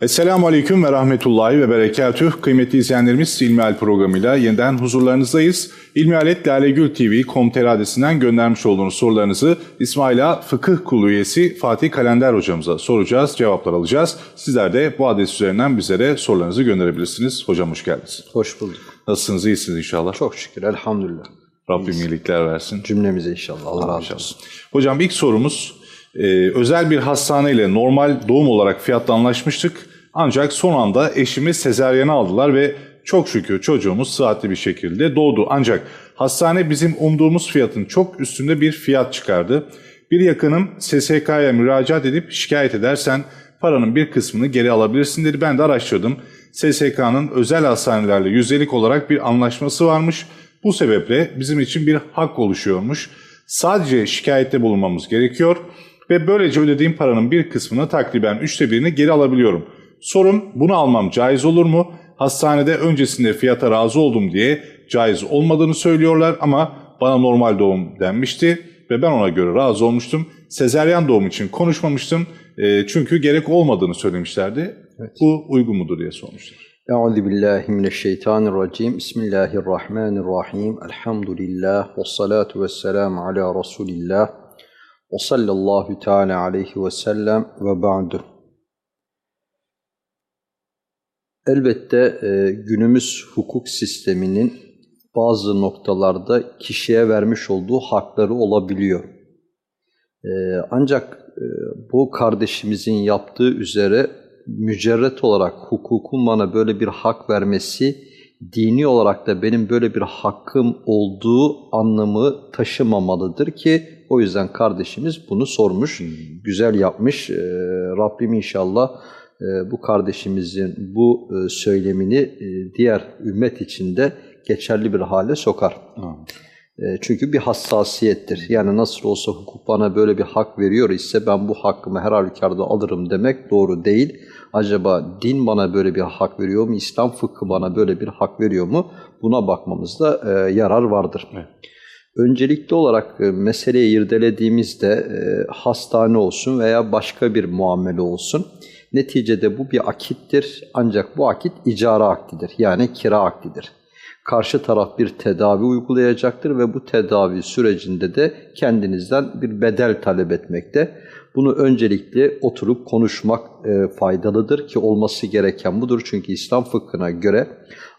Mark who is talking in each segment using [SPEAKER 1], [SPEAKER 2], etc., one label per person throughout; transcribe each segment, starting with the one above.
[SPEAKER 1] Esselamu Aleyküm ve Rahmetullahi ve Berekatüh. Kıymetli izleyenlerimiz İlmihal programıyla yeniden huzurlarınızdayız. İlmihalet Lalegül TV Komter adresinden göndermiş olduğunuz sorularınızı İsmaila Fıkıh Kulu üyesi Fatih Kalender hocamıza soracağız, cevaplar alacağız. Sizler de bu adres üzerinden bizlere sorularınızı gönderebilirsiniz. Hocam hoş geldiniz.
[SPEAKER 2] Hoş bulduk.
[SPEAKER 1] Nasılsınız, iyisiniz inşallah.
[SPEAKER 2] Çok şükür, elhamdülillah.
[SPEAKER 1] Rabbim iyilikler versin.
[SPEAKER 2] Cümlemize inşallah. Allah razı olsun.
[SPEAKER 1] Hocam ilk sorumuz, e, özel bir hastaneyle normal doğum olarak fiyatla anlaşmıştık. Ancak son anda eşimi sezeryene aldılar ve çok şükür çocuğumuz sıhhatli bir şekilde doğdu. Ancak hastane bizim umduğumuz fiyatın çok üstünde bir fiyat çıkardı. Bir yakınım SSK'ya müracaat edip şikayet edersen paranın bir kısmını geri alabilirsin dedi. Ben de araştırdım. SSK'nın özel hastanelerle yüzdelik olarak bir anlaşması varmış. Bu sebeple bizim için bir hak oluşuyormuş. Sadece şikayette bulunmamız gerekiyor ve böylece ödediğim paranın bir kısmını takriben üçte birini geri alabiliyorum. Sorum bunu almam caiz olur mu? Hastanede öncesinde fiyata razı oldum diye caiz olmadığını söylüyorlar ama bana normal doğum denmişti ve ben ona göre razı olmuştum. Sezeryan doğum için konuşmamıştım e, çünkü gerek olmadığını söylemişlerdi. Evet. Bu uygun mudur diye sormuşlar.
[SPEAKER 2] Euzu billahi mineşşeytanirracim. Bismillahirrahmanirrahim. Elhamdülillah ve salatu vesselam ala Resulillah. Ve sallallahu teala aleyhi ve sellem ve ba'du. Elbette e, günümüz hukuk sisteminin bazı noktalarda kişiye vermiş olduğu hakları olabiliyor. E, ancak e, bu kardeşimizin yaptığı üzere mücerret olarak hukukun bana böyle bir hak vermesi, dini olarak da benim böyle bir hakkım olduğu anlamı taşımamalıdır ki o yüzden kardeşimiz bunu sormuş, hmm. güzel yapmış. E, Rabbim inşallah bu kardeşimizin bu e, söylemini e, diğer ümmet içinde geçerli bir hale sokar. Çünkü bir hassasiyettir. Yani nasıl olsa hukuk bana böyle bir hak veriyor ise ben bu hakkımı her halükarda alırım demek doğru değil. Acaba din bana böyle bir hak veriyor mu? İslam fıkhı bana böyle bir hak veriyor mu? Buna bakmamızda yarar vardır. Evet. Öncelikli olarak meseleyi irdelediğimizde hastane olsun veya başka bir muamele olsun Neticede bu bir akittir ancak bu akit icara aktidir yani kira aktidir. Karşı taraf bir tedavi uygulayacaktır ve bu tedavi sürecinde de kendinizden bir bedel talep etmekte. Bunu öncelikle oturup konuşmak e, faydalıdır ki olması gereken budur. Çünkü İslam fıkhına göre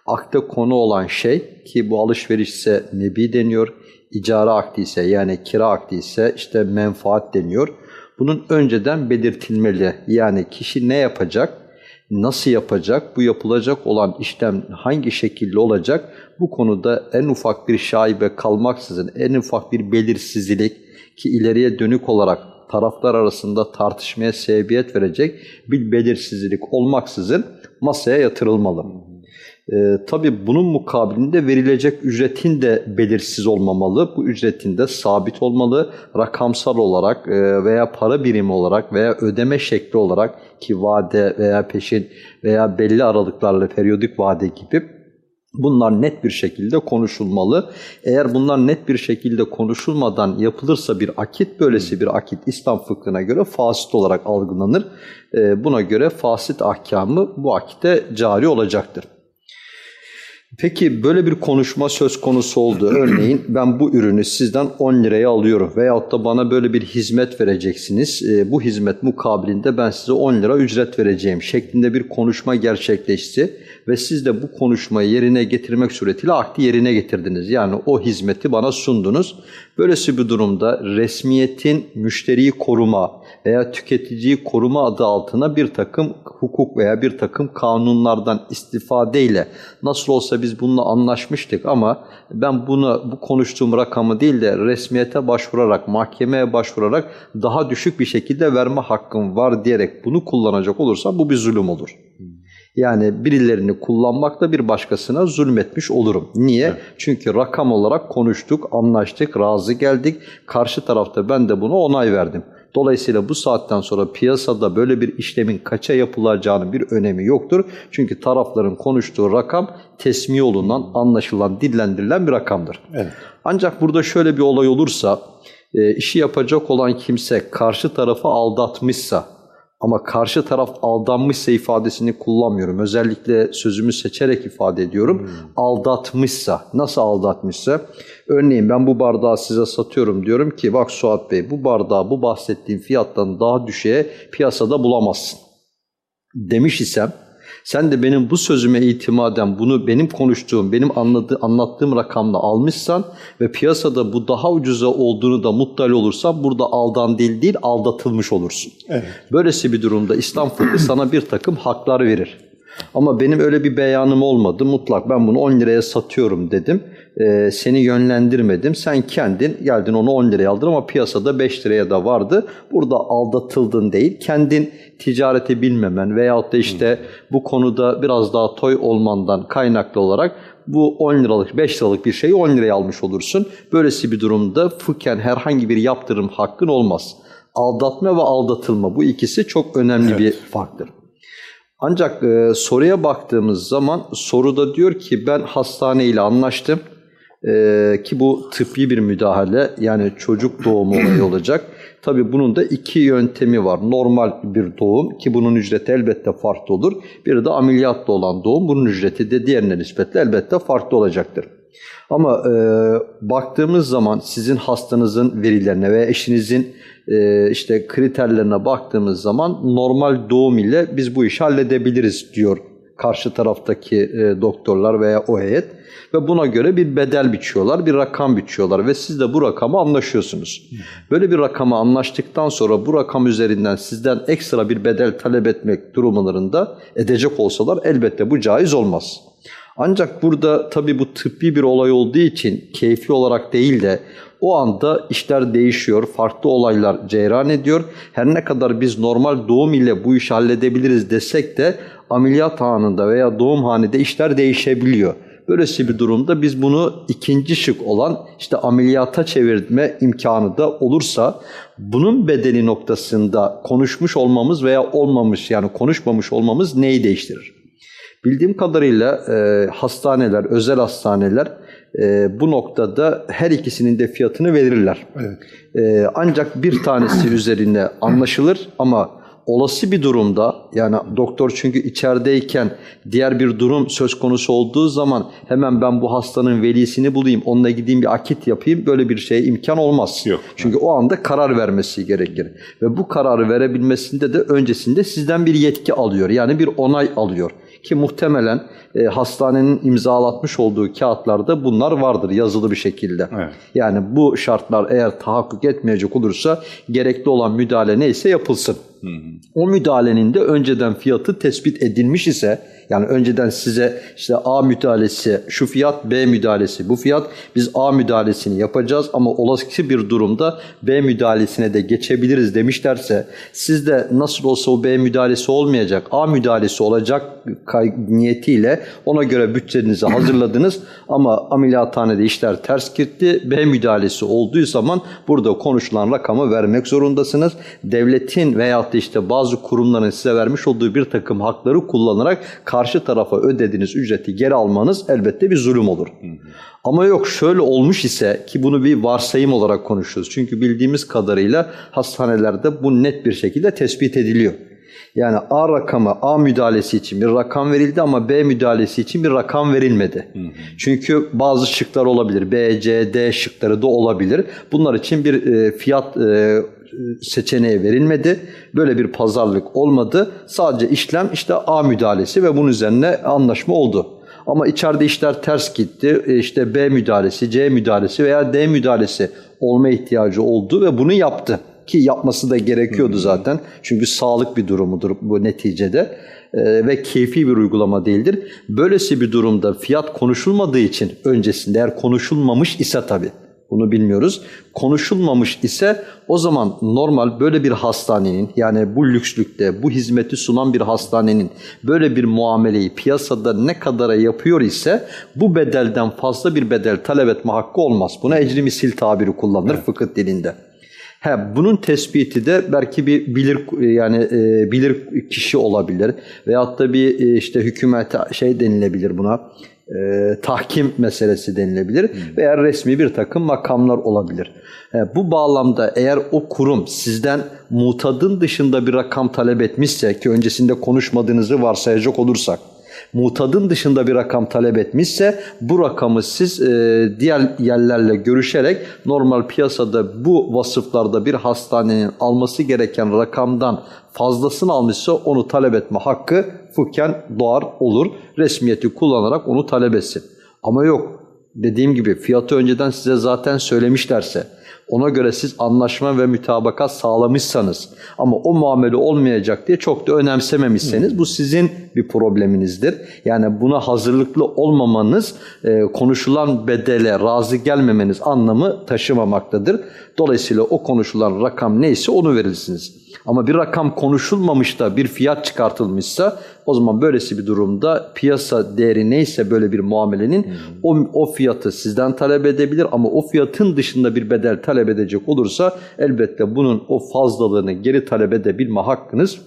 [SPEAKER 2] akta konu olan şey ki bu alışveriş ise nebi deniyor, icara akdi ise yani kira akdi ise işte menfaat deniyor. Bunun önceden belirtilmeli. Yani kişi ne yapacak, nasıl yapacak, bu yapılacak olan işlem hangi şekilde olacak, bu konuda en ufak bir şaibe kalmaksızın, en ufak bir belirsizlik ki ileriye dönük olarak taraflar arasında tartışmaya sebebiyet verecek bir belirsizlik olmaksızın masaya yatırılmalı. E, tabii bunun mukabilinde verilecek ücretin de belirsiz olmamalı. Bu ücretin de sabit olmalı. Rakamsal olarak e, veya para birimi olarak veya ödeme şekli olarak ki vade veya peşin veya belli aralıklarla periyodik vade gibi Bunlar net bir şekilde konuşulmalı. Eğer bunlar net bir şekilde konuşulmadan yapılırsa bir akit, böylesi bir akit İslam fıkhına göre fasit olarak algılanır. E, buna göre fasit ahkamı bu akite cari olacaktır. Peki böyle bir konuşma söz konusu oldu. Örneğin ben bu ürünü sizden 10 liraya alıyorum veyahut da bana böyle bir hizmet vereceksiniz. E, bu hizmet mukabilinde ben size 10 lira ücret vereceğim şeklinde bir konuşma gerçekleşti ve siz de bu konuşmayı yerine getirmek suretiyle akdi yerine getirdiniz. Yani o hizmeti bana sundunuz. Böylesi bir durumda resmiyetin müşteriyi koruma veya tüketiciyi koruma adı altına bir takım hukuk veya bir takım kanunlardan istifadeyle nasıl olsa biz bununla anlaşmıştık ama ben bunu bu konuştuğum rakamı değil de resmiyete başvurarak, mahkemeye başvurarak daha düşük bir şekilde verme hakkım var diyerek bunu kullanacak olursam bu bir zulüm olur. Yani birilerini kullanmakla bir başkasına zulmetmiş olurum. Niye? Evet. Çünkü rakam olarak konuştuk, anlaştık, razı geldik. Karşı tarafta ben de buna onay verdim. Dolayısıyla bu saatten sonra piyasada böyle bir işlemin kaça yapılacağının bir önemi yoktur. Çünkü tarafların konuştuğu rakam tesmi olunan, anlaşılan, dillendirilen bir rakamdır. Evet. Ancak burada şöyle bir olay olursa, e, işi yapacak olan kimse karşı tarafı aldatmışsa, Ama karşı taraf aldanmışsa ifadesini kullanmıyorum. Özellikle sözümü seçerek ifade ediyorum. Aldatmışsa, nasıl aldatmışsa? Örneğin ben bu bardağı size satıyorum diyorum ki bak Suat Bey bu bardağı bu bahsettiğim fiyattan daha düşeye piyasada bulamazsın. Demiş isem sen de benim bu sözüme itimaden bunu benim konuştuğum, benim anladığı, anlattığım rakamla almışsan ve piyasada bu daha ucuza olduğunu da muttali olursan burada aldan değil değil aldatılmış olursun.
[SPEAKER 3] Evet.
[SPEAKER 2] Böylesi bir durumda İslam fıkhı sana bir takım haklar verir. Ama benim öyle bir beyanım olmadı. Mutlak ben bunu 10 liraya satıyorum dedim. Ee, seni yönlendirmedim. Sen kendin geldin onu 10 liraya aldın ama piyasada 5 liraya da vardı. Burada aldatıldın değil. Kendin ticareti bilmemen veyahut da işte bu konuda biraz daha toy olmandan kaynaklı olarak bu 10 liralık 5 liralık bir şeyi 10 liraya almış olursun. Böylesi bir durumda fıkhen herhangi bir yaptırım hakkın olmaz. Aldatma ve aldatılma bu ikisi çok önemli bir farktır. Ancak e, soruya baktığımız zaman soruda diyor ki ben hastane ile anlaştım E, ki bu tıbbi bir müdahale yani çocuk doğumu olayı olacak. Tabi bunun da iki yöntemi var. Normal bir doğum ki bunun ücreti elbette farklı olur. Bir de ameliyatla olan doğum bunun ücreti de diğerine nispetle elbette farklı olacaktır. Ama e, baktığımız zaman sizin hastanızın verilerine veya eşinizin e, işte kriterlerine baktığımız zaman normal doğum ile biz bu işi halledebiliriz diyor karşı taraftaki e, doktorlar veya o heyet ve buna göre bir bedel biçiyorlar, bir rakam biçiyorlar ve siz de bu rakamı anlaşıyorsunuz. Böyle bir rakama anlaştıktan sonra bu rakam üzerinden sizden ekstra bir bedel talep etmek durumlarında edecek olsalar elbette bu caiz olmaz. Ancak burada tabii bu tıbbi bir olay olduğu için keyfi olarak değil de o anda işler değişiyor, farklı olaylar cereyan ediyor. Her ne kadar biz normal doğum ile bu işi halledebiliriz desek de ameliyat anında veya doğum hanede işler değişebiliyor. Böylesi bir durumda biz bunu ikinci şık olan işte ameliyata çevirme imkanı da olursa bunun bedeni noktasında konuşmuş olmamız veya olmamış yani konuşmamış olmamız neyi değiştirir? Bildiğim kadarıyla e, hastaneler, özel hastaneler e, bu noktada her ikisinin de fiyatını verirler.
[SPEAKER 3] Evet.
[SPEAKER 2] E, ancak bir tanesi üzerine anlaşılır ama olası bir durumda yani doktor çünkü içerideyken diğer bir durum söz konusu olduğu zaman hemen ben bu hastanın velisini bulayım, onunla gideyim bir akit yapayım böyle bir şeye imkan olmaz.
[SPEAKER 1] Yok.
[SPEAKER 2] Çünkü o anda karar vermesi gerekir. Ve bu kararı verebilmesinde de öncesinde sizden bir yetki alıyor. Yani bir onay alıyor. Ki muhtemelen e, hastanenin imzalatmış olduğu kağıtlarda bunlar vardır yazılı bir şekilde.
[SPEAKER 1] Evet.
[SPEAKER 2] Yani bu şartlar eğer tahakkuk etmeyecek olursa gerekli olan müdahale neyse yapılsın. O müdahalenin de önceden fiyatı tespit edilmiş ise yani önceden size işte A müdahalesi şu fiyat, B müdahalesi bu fiyat. Biz A müdahalesini yapacağız ama olası bir durumda B müdahalesine de geçebiliriz demişlerse siz de nasıl olsa o B müdahalesi olmayacak, A müdahalesi olacak niyetiyle ona göre bütçenizi hazırladınız ama ameliyathanede işler ters gitti. B müdahalesi olduğu zaman burada konuşulan rakamı vermek zorundasınız. Devletin veyahut da işte bazı kurumların size vermiş olduğu bir takım hakları kullanarak karşı tarafa ödediğiniz ücreti geri almanız elbette bir zulüm olur. Ama yok şöyle olmuş ise ki bunu bir varsayım olarak konuşuyoruz. Çünkü bildiğimiz kadarıyla hastanelerde bu net bir şekilde tespit ediliyor. Yani A rakamı A müdahalesi için bir rakam verildi ama B müdahalesi için bir rakam verilmedi. Çünkü bazı şıklar olabilir. B, C, D şıkları da olabilir. Bunlar için bir e, fiyat e, seçeneği verilmedi. Böyle bir pazarlık olmadı. Sadece işlem işte A müdahalesi ve bunun üzerine anlaşma oldu. Ama içeride işler ters gitti. E, İşte B müdahalesi, C müdahalesi veya D müdahalesi olma ihtiyacı oldu ve bunu yaptı. Ki yapması da gerekiyordu zaten. Çünkü sağlık bir durumudur bu neticede. E, ve keyfi bir uygulama değildir. Böylesi bir durumda fiyat konuşulmadığı için öncesinde eğer konuşulmamış ise tabii bunu bilmiyoruz. Konuşulmamış ise o zaman normal böyle bir hastanenin yani bu lükslükte bu hizmeti sunan bir hastanenin böyle bir muameleyi piyasada ne kadara yapıyor ise bu bedelden fazla bir bedel talep etme hakkı olmaz. Buna ecri misil tabiri kullanılır fıkıh dilinde. He, bunun tespiti de belki bir bilir yani e, bilir kişi olabilir veyahut da bir e, işte hükümete şey denilebilir buna e, tahkim meselesi denilebilir veya resmi bir takım makamlar olabilir. E, bu bağlamda eğer o kurum sizden mutadın dışında bir rakam talep etmişse ki öncesinde konuşmadığınızı varsayacak olursak mutadın dışında bir rakam talep etmişse bu rakamı siz e, diğer yerlerle görüşerek normal piyasada bu vasıflarda bir hastanenin alması gereken rakamdan fazlasını almışsa onu talep etme hakkı fıkhen doğar olur. Resmiyeti kullanarak onu talep etsin. Ama yok dediğim gibi fiyatı önceden size zaten söylemişlerse ona göre siz anlaşma ve mütabakat sağlamışsanız ama o muamele olmayacak diye çok da önemsememişseniz bu sizin bir probleminizdir. Yani buna hazırlıklı olmamanız e, konuşulan bedele razı gelmemeniz anlamı taşımamaktadır. Dolayısıyla o konuşulan rakam neyse onu verirsiniz. Ama bir rakam konuşulmamış da bir fiyat çıkartılmışsa o zaman böylesi bir durumda piyasa değeri neyse böyle bir muamelenin o, o fiyatı sizden talep edebilir ama o fiyatın dışında bir bedel talep edecek olursa elbette bunun o fazlalığını geri talep edebilme hakkınız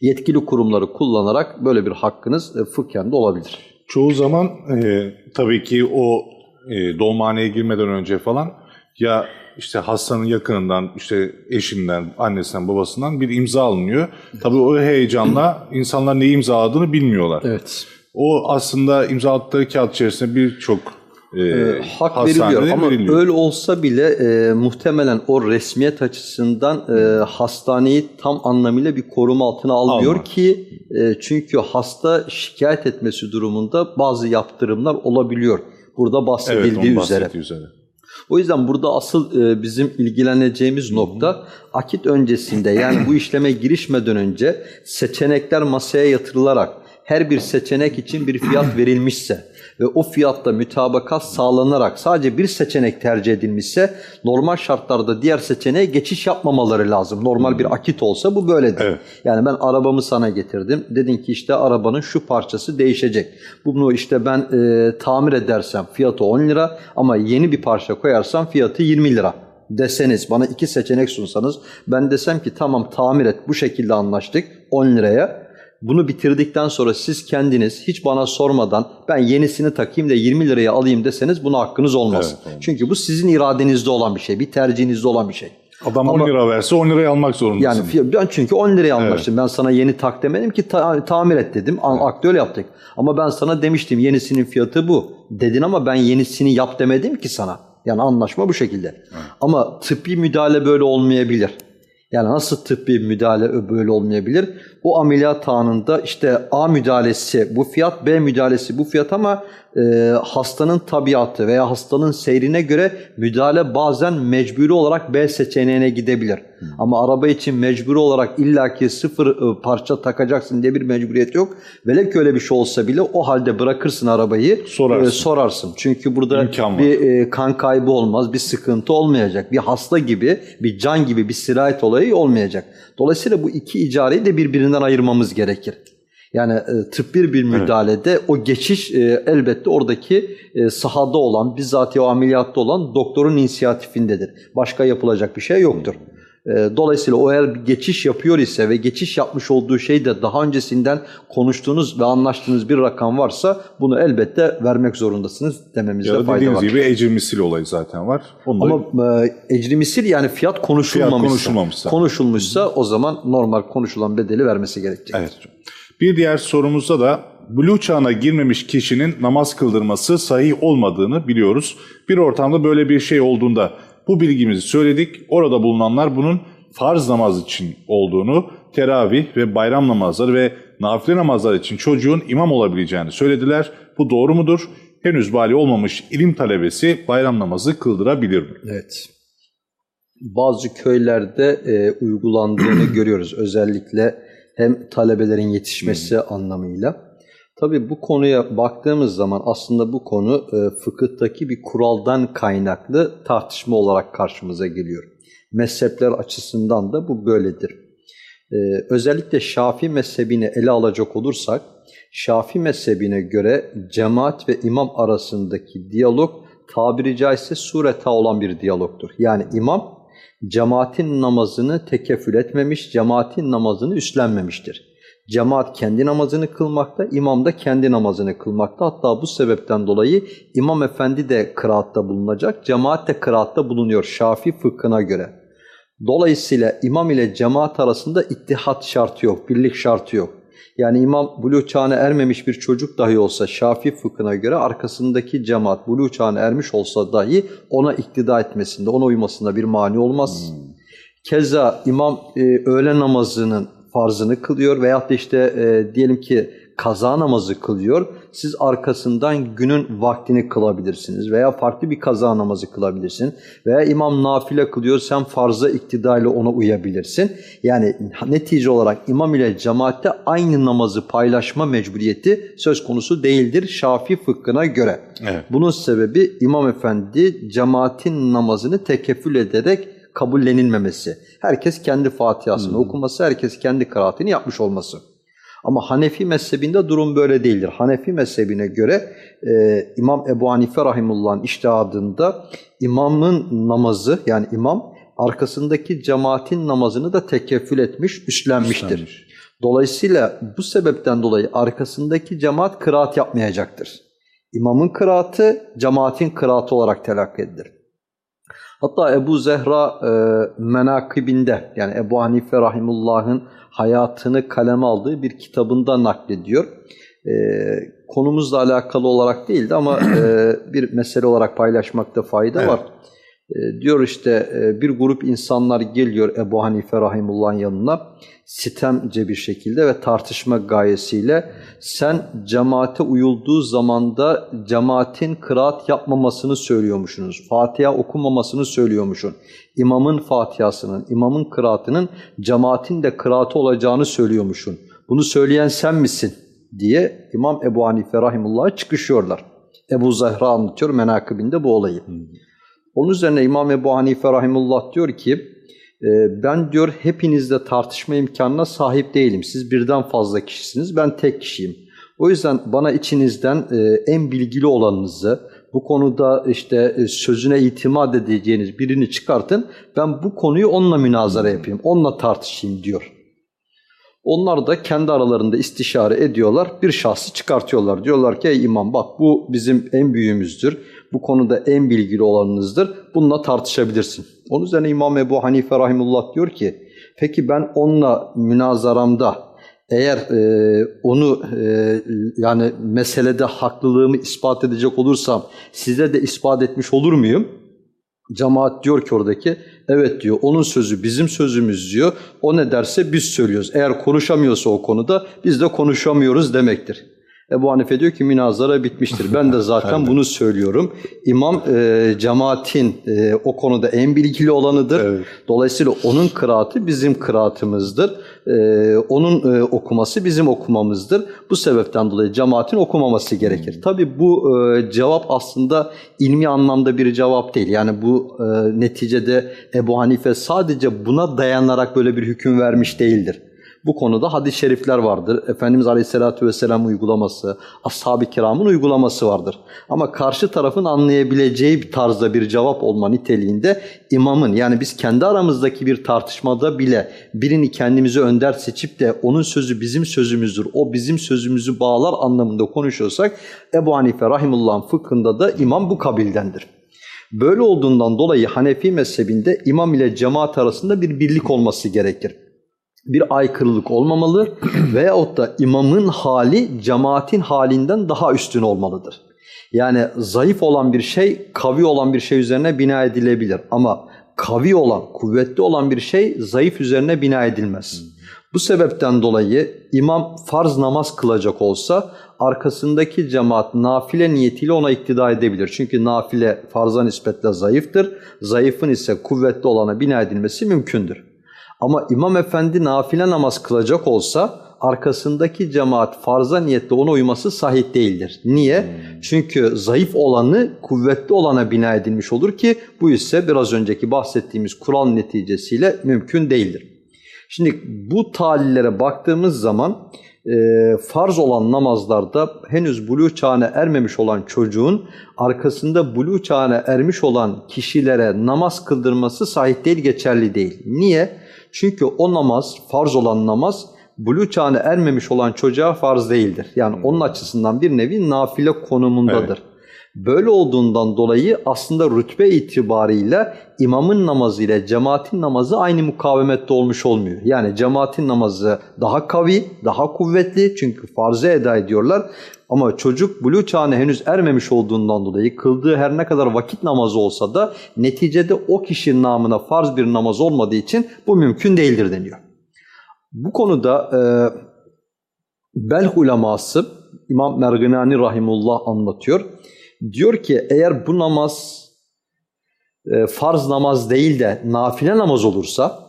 [SPEAKER 2] yetkili kurumları kullanarak böyle bir hakkınız e, fıkhen de olabilir.
[SPEAKER 1] Çoğu zaman e, tabii ki o e, doğumhaneye girmeden önce falan ya işte hastanın yakınından, işte eşinden, annesinden, babasından bir imza alınıyor. Tabii o heyecanla insanlar neyi imzaladığını bilmiyorlar.
[SPEAKER 2] Evet.
[SPEAKER 1] O aslında imzaladıkları kağıt içerisinde birçok e,
[SPEAKER 2] e, hak veriliyor ama
[SPEAKER 1] veriliyor.
[SPEAKER 2] öyle olsa bile e, muhtemelen o resmiyet açısından e, hastaneyi tam anlamıyla bir koruma altına almıyor
[SPEAKER 1] Almaz.
[SPEAKER 2] ki e, çünkü hasta şikayet etmesi durumunda bazı yaptırımlar olabiliyor. Burada
[SPEAKER 1] evet,
[SPEAKER 2] bahsedildiği
[SPEAKER 1] onun
[SPEAKER 2] üzere.
[SPEAKER 1] üzere.
[SPEAKER 2] O yüzden burada asıl e, bizim ilgileneceğimiz nokta akit öncesinde yani bu işleme girişmeden önce seçenekler masaya yatırılarak her bir seçenek için bir fiyat verilmişse ve o fiyatta mütabakat sağlanarak sadece bir seçenek tercih edilmişse normal şartlarda diğer seçeneğe geçiş yapmamaları lazım. Normal bir akit olsa bu böyledir.
[SPEAKER 1] Evet.
[SPEAKER 2] Yani ben arabamı sana getirdim. Dedin ki işte arabanın şu parçası değişecek. Bunu işte ben e, tamir edersem fiyatı 10 lira ama yeni bir parça koyarsam fiyatı 20 lira deseniz bana iki seçenek sunsanız ben desem ki tamam tamir et bu şekilde anlaştık 10 liraya. Bunu bitirdikten sonra siz kendiniz hiç bana sormadan ben yenisini takayım da 20 liraya alayım deseniz buna hakkınız olmaz.
[SPEAKER 1] Evet, olmaz.
[SPEAKER 2] Çünkü bu sizin iradenizde olan bir şey, bir tercihinizde olan bir şey.
[SPEAKER 1] Adam
[SPEAKER 2] Ama-
[SPEAKER 1] 10 lira verse 10 lirayı almak zorundasın.
[SPEAKER 2] Yani ben çünkü 10 liraya almıştım. Ben sana yeni tak demedim ki ta- tamir et dedim. Aklı öyle yaptık. Ama ben sana demiştim yenisinin fiyatı bu. Dedin ama ben yenisini yap demedim ki sana. Yani anlaşma bu şekilde. Ama tıbbi müdahale böyle olmayabilir. Yani nasıl tıbbi müdahale böyle olmayabilir? O ameliyat anında işte A müdahalesi bu fiyat, B müdahalesi bu fiyat ama e, hastanın tabiatı veya hastanın seyrine göre müdahale bazen mecburi olarak B seçeneğine gidebilir. Ama araba için mecburi olarak illaki sıfır e, parça takacaksın diye bir mecburiyet yok. Velev ki öyle bir şey olsa bile o halde bırakırsın arabayı
[SPEAKER 1] Sorarsın.
[SPEAKER 2] e, sorarsın. Çünkü burada
[SPEAKER 1] İmkan
[SPEAKER 2] bir e, kan kaybı olmaz, bir sıkıntı olmayacak. Bir hasta gibi, bir can gibi bir sirayet olayı olmayacak. Dolayısıyla bu iki icareyi de birbirinden ayırmamız gerekir. Yani e, tıbbi bir müdahalede o geçiş e, elbette oradaki e, sahada olan, bizzat o ameliyatta olan doktorun inisiyatifindedir. Başka yapılacak bir şey yoktur. E, Dolayısıyla o eğer bir geçiş yapıyor ise ve geçiş yapmış olduğu şey de daha öncesinden konuştuğunuz ve anlaştığınız bir rakam varsa bunu elbette vermek zorundasınız dememizde
[SPEAKER 1] ya da
[SPEAKER 2] fayda
[SPEAKER 1] dediğiniz
[SPEAKER 2] var.
[SPEAKER 1] gibi ecir misil olayı zaten var. Onu
[SPEAKER 2] Ama e, ecri misil yani fiyat konuşulmamışsa,
[SPEAKER 1] Fiyat konuşulmamışsa.
[SPEAKER 2] konuşulmuşsa o zaman normal konuşulan bedeli vermesi gerekecek.
[SPEAKER 1] Evet. Bir diğer sorumuzda da Blue çağına girmemiş kişinin namaz kıldırması sahih olmadığını biliyoruz. Bir ortamda böyle bir şey olduğunda bu bilgimizi söyledik. Orada bulunanlar bunun farz namaz için olduğunu, teravih ve bayram namazları ve nafile namazlar için çocuğun imam olabileceğini söylediler. Bu doğru mudur? Henüz bali olmamış ilim talebesi bayram namazı kıldırabilir mi?
[SPEAKER 2] Evet. Bazı köylerde e, uygulandığını görüyoruz. Özellikle hem talebelerin yetişmesi anlamıyla. Tabii bu konuya baktığımız zaman aslında bu konu e, fıkıhtaki bir kuraldan kaynaklı tartışma olarak karşımıza geliyor. Mezhepler açısından da bu böyledir. E, özellikle Şafii mezhebini ele alacak olursak, Şafii mezhebine göre cemaat ve imam arasındaki diyalog tabiri caizse sureta olan bir diyalogtur. Yani imam cemaatin namazını tekefül etmemiş, cemaatin namazını üstlenmemiştir. Cemaat kendi namazını kılmakta, imam da kendi namazını kılmakta. Hatta bu sebepten dolayı imam efendi de kıraatta bulunacak, cemaat de kıraatta bulunuyor Şafii fıkhına göre. Dolayısıyla imam ile cemaat arasında ittihat şartı yok, birlik şartı yok. Yani imam buluğ çağına ermemiş bir çocuk dahi olsa Şafii fıkhına göre arkasındaki cemaat buluğ çağına ermiş olsa dahi ona iktida etmesinde, ona uymasında bir mani olmaz. Keza imam e, öğle namazının farzını kılıyor veyahut da işte e, diyelim ki kaza namazı kılıyor. Siz arkasından günün vaktini kılabilirsiniz veya farklı bir kaza namazı kılabilirsin. Veya imam nafile kılıyor sen farza iktidayla ona uyabilirsin. Yani netice olarak imam ile cemaatte aynı namazı paylaşma mecburiyeti söz konusu değildir Şafii fıkhına göre.
[SPEAKER 1] Evet.
[SPEAKER 2] Bunun sebebi imam efendi cemaatin namazını tekeffül ederek kabullenilmemesi. Herkes kendi Fatiha'sını okuması, herkes kendi kıraatini yapmış olması. Ama Hanefi mezhebinde durum böyle değildir. Hanefi mezhebine göre e, İmam Ebu Hanife Rahimullah'ın iştihadında imamın namazı yani imam arkasındaki cemaatin namazını da tekeffül etmiş, üstlenmiştir.
[SPEAKER 1] Üstlenmiş.
[SPEAKER 2] Dolayısıyla bu sebepten dolayı arkasındaki cemaat kıraat yapmayacaktır. İmamın kıraatı cemaatin kıraatı olarak telakki edilir. Hatta Ebu Zehra e, menakibinde yani Ebu Hanife Rahimullah'ın hayatını kaleme aldığı bir kitabında naklediyor. E, konumuzla alakalı olarak değildi ama e, bir mesele olarak paylaşmakta fayda
[SPEAKER 1] Evet.
[SPEAKER 2] var. E, diyor işte e, bir grup insanlar geliyor Ebu Hanife Rahimullah'ın yanına sitemce bir şekilde ve tartışma gayesiyle sen cemaate uyulduğu zamanda cemaatin kıraat yapmamasını söylüyormuşsunuz. Fatiha okumamasını söylüyormuşsun. İmamın Fatihasının, imamın kıraatının cemaatin de kıraatı olacağını söylüyormuşsun. Bunu söyleyen sen misin? diye İmam Ebu Hanife Rahimullah'a çıkışıyorlar. Ebu Zahra anlatıyor menakibinde bu olayı. Onun üzerine İmam Ebu Hanife Rahimullah diyor ki e, ben diyor hepinizle tartışma imkanına sahip değilim. Siz birden fazla kişisiniz, ben tek kişiyim. O yüzden bana içinizden e, en bilgili olanınızı, bu konuda işte e, sözüne itimat edeceğiniz birini çıkartın. Ben bu konuyu onunla münazara yapayım, onunla tartışayım diyor. Onlar da kendi aralarında istişare ediyorlar. Bir şahsı çıkartıyorlar. Diyorlar ki ey imam bak bu bizim en büyüğümüzdür. Bu konuda en bilgili olanınızdır. Bununla tartışabilirsin. Onun üzerine İmam Ebu Hanife Rahimullah diyor ki peki ben onunla münazaramda eğer e, onu e, yani meselede haklılığımı ispat edecek olursam size de ispat etmiş olur muyum? Cemaat diyor ki oradaki evet diyor onun sözü bizim sözümüz diyor. O ne derse biz söylüyoruz. Eğer konuşamıyorsa o konuda biz de konuşamıyoruz demektir. Ebu Hanife diyor ki münazara bitmiştir. Ben de zaten bunu söylüyorum. İmam e, cemaatin e, o konuda en bilgili olanıdır.
[SPEAKER 1] Evet.
[SPEAKER 2] Dolayısıyla onun kıraatı bizim kıraatımızdır. Ee, onun e, okuması bizim okumamızdır. Bu sebepten dolayı cemaatin okumaması gerekir. Tabi bu e, cevap aslında ilmi anlamda bir cevap değil. Yani bu e, neticede Ebu Hanife sadece buna dayanarak böyle bir hüküm vermiş değildir. Bu konuda hadis-i şerifler vardır. Efendimiz Aleyhisselatü Vesselam uygulaması, ashab-ı kiramın uygulaması vardır. Ama karşı tarafın anlayabileceği bir tarzda bir cevap olma niteliğinde imamın yani biz kendi aramızdaki bir tartışmada bile birini kendimize önder seçip de onun sözü bizim sözümüzdür, o bizim sözümüzü bağlar anlamında konuşuyorsak Ebu Hanife Rahimullah'ın fıkhında da imam bu kabildendir. Böyle olduğundan dolayı Hanefi mezhebinde imam ile cemaat arasında bir birlik olması gerekir bir aykırılık olmamalı veyahut da imamın hali cemaatin halinden daha üstün olmalıdır. Yani zayıf olan bir şey kavi olan bir şey üzerine bina edilebilir ama kavi olan, kuvvetli olan bir şey zayıf üzerine bina edilmez. Bu sebepten dolayı imam farz namaz kılacak olsa arkasındaki cemaat nafile niyetiyle ona iktida edebilir. Çünkü nafile farza nispetle zayıftır. Zayıfın ise kuvvetli olana bina edilmesi mümkündür. Ama imam efendi nafile namaz kılacak olsa arkasındaki cemaat farza niyetle ona uyması sahih değildir. Niye? Çünkü zayıf olanı kuvvetli olana bina edilmiş olur ki bu ise biraz önceki bahsettiğimiz kural neticesiyle mümkün değildir. Şimdi bu talillere baktığımız zaman e, farz olan namazlarda henüz buluğ çağına ermemiş olan çocuğun arkasında buluğ çağına ermiş olan kişilere namaz kıldırması sahih değil, geçerli değil. Niye? Çünkü o namaz, farz olan namaz buluğ çağına ermemiş olan çocuğa farz değildir. Yani onun açısından bir nevi nafile konumundadır. Böyle olduğundan dolayı aslında rütbe itibariyle imamın namazı ile cemaatin namazı aynı mukavemette olmuş olmuyor. Yani cemaatin namazı daha kavi, daha kuvvetli çünkü farzı eda ediyorlar. Ama çocuk buluğ çağına henüz ermemiş olduğundan dolayı kıldığı her ne kadar vakit namazı olsa da neticede o kişinin namına farz bir namaz olmadığı için bu mümkün değildir deniyor. Bu konuda e, Belh uleması İmam Merginani Rahimullah anlatıyor. Diyor ki eğer bu namaz e, farz namaz değil de nafile namaz olursa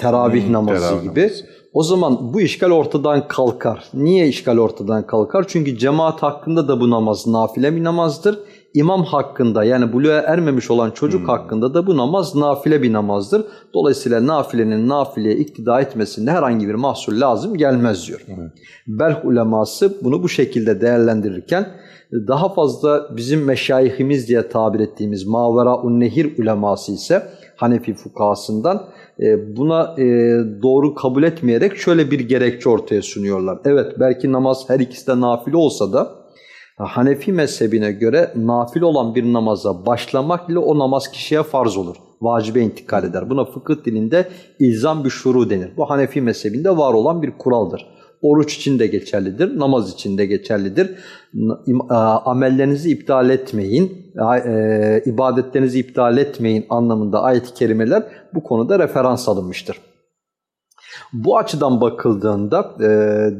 [SPEAKER 2] teravih
[SPEAKER 1] Hmm,
[SPEAKER 2] namazı
[SPEAKER 1] teravih
[SPEAKER 2] gibi
[SPEAKER 1] namazı.
[SPEAKER 2] o zaman bu işgal ortadan kalkar. Niye işgal ortadan kalkar? Çünkü cemaat hakkında da bu namaz nafile bir namazdır. İmam hakkında yani buluğa ermemiş olan çocuk
[SPEAKER 1] Hmm.
[SPEAKER 2] hakkında da bu namaz nafile bir namazdır. Dolayısıyla nafilenin nafileye iktida etmesinde herhangi bir mahsul lazım gelmez diyor.
[SPEAKER 1] Evet.
[SPEAKER 2] Belh uleması bunu bu şekilde değerlendirirken daha fazla bizim meşayihimiz diye tabir ettiğimiz Mavera-un Nehir uleması ise Hanefi fukahasından buna e, doğru kabul etmeyerek şöyle bir gerekçe ortaya sunuyorlar. Evet belki namaz her ikisi de nafile olsa da Hanefi mezhebine göre nafile olan bir namaza başlamak ile o namaz kişiye farz olur. Vacibe intikal eder. Buna fıkıh dilinde ilzam bir denir. Bu Hanefi mezhebinde var olan bir kuraldır. Oruç için de geçerlidir, namaz için de geçerlidir. Amellerinizi iptal etmeyin, e, ibadetlerinizi iptal etmeyin anlamında ayet-i kerimeler bu konuda referans alınmıştır. Bu açıdan bakıldığında e,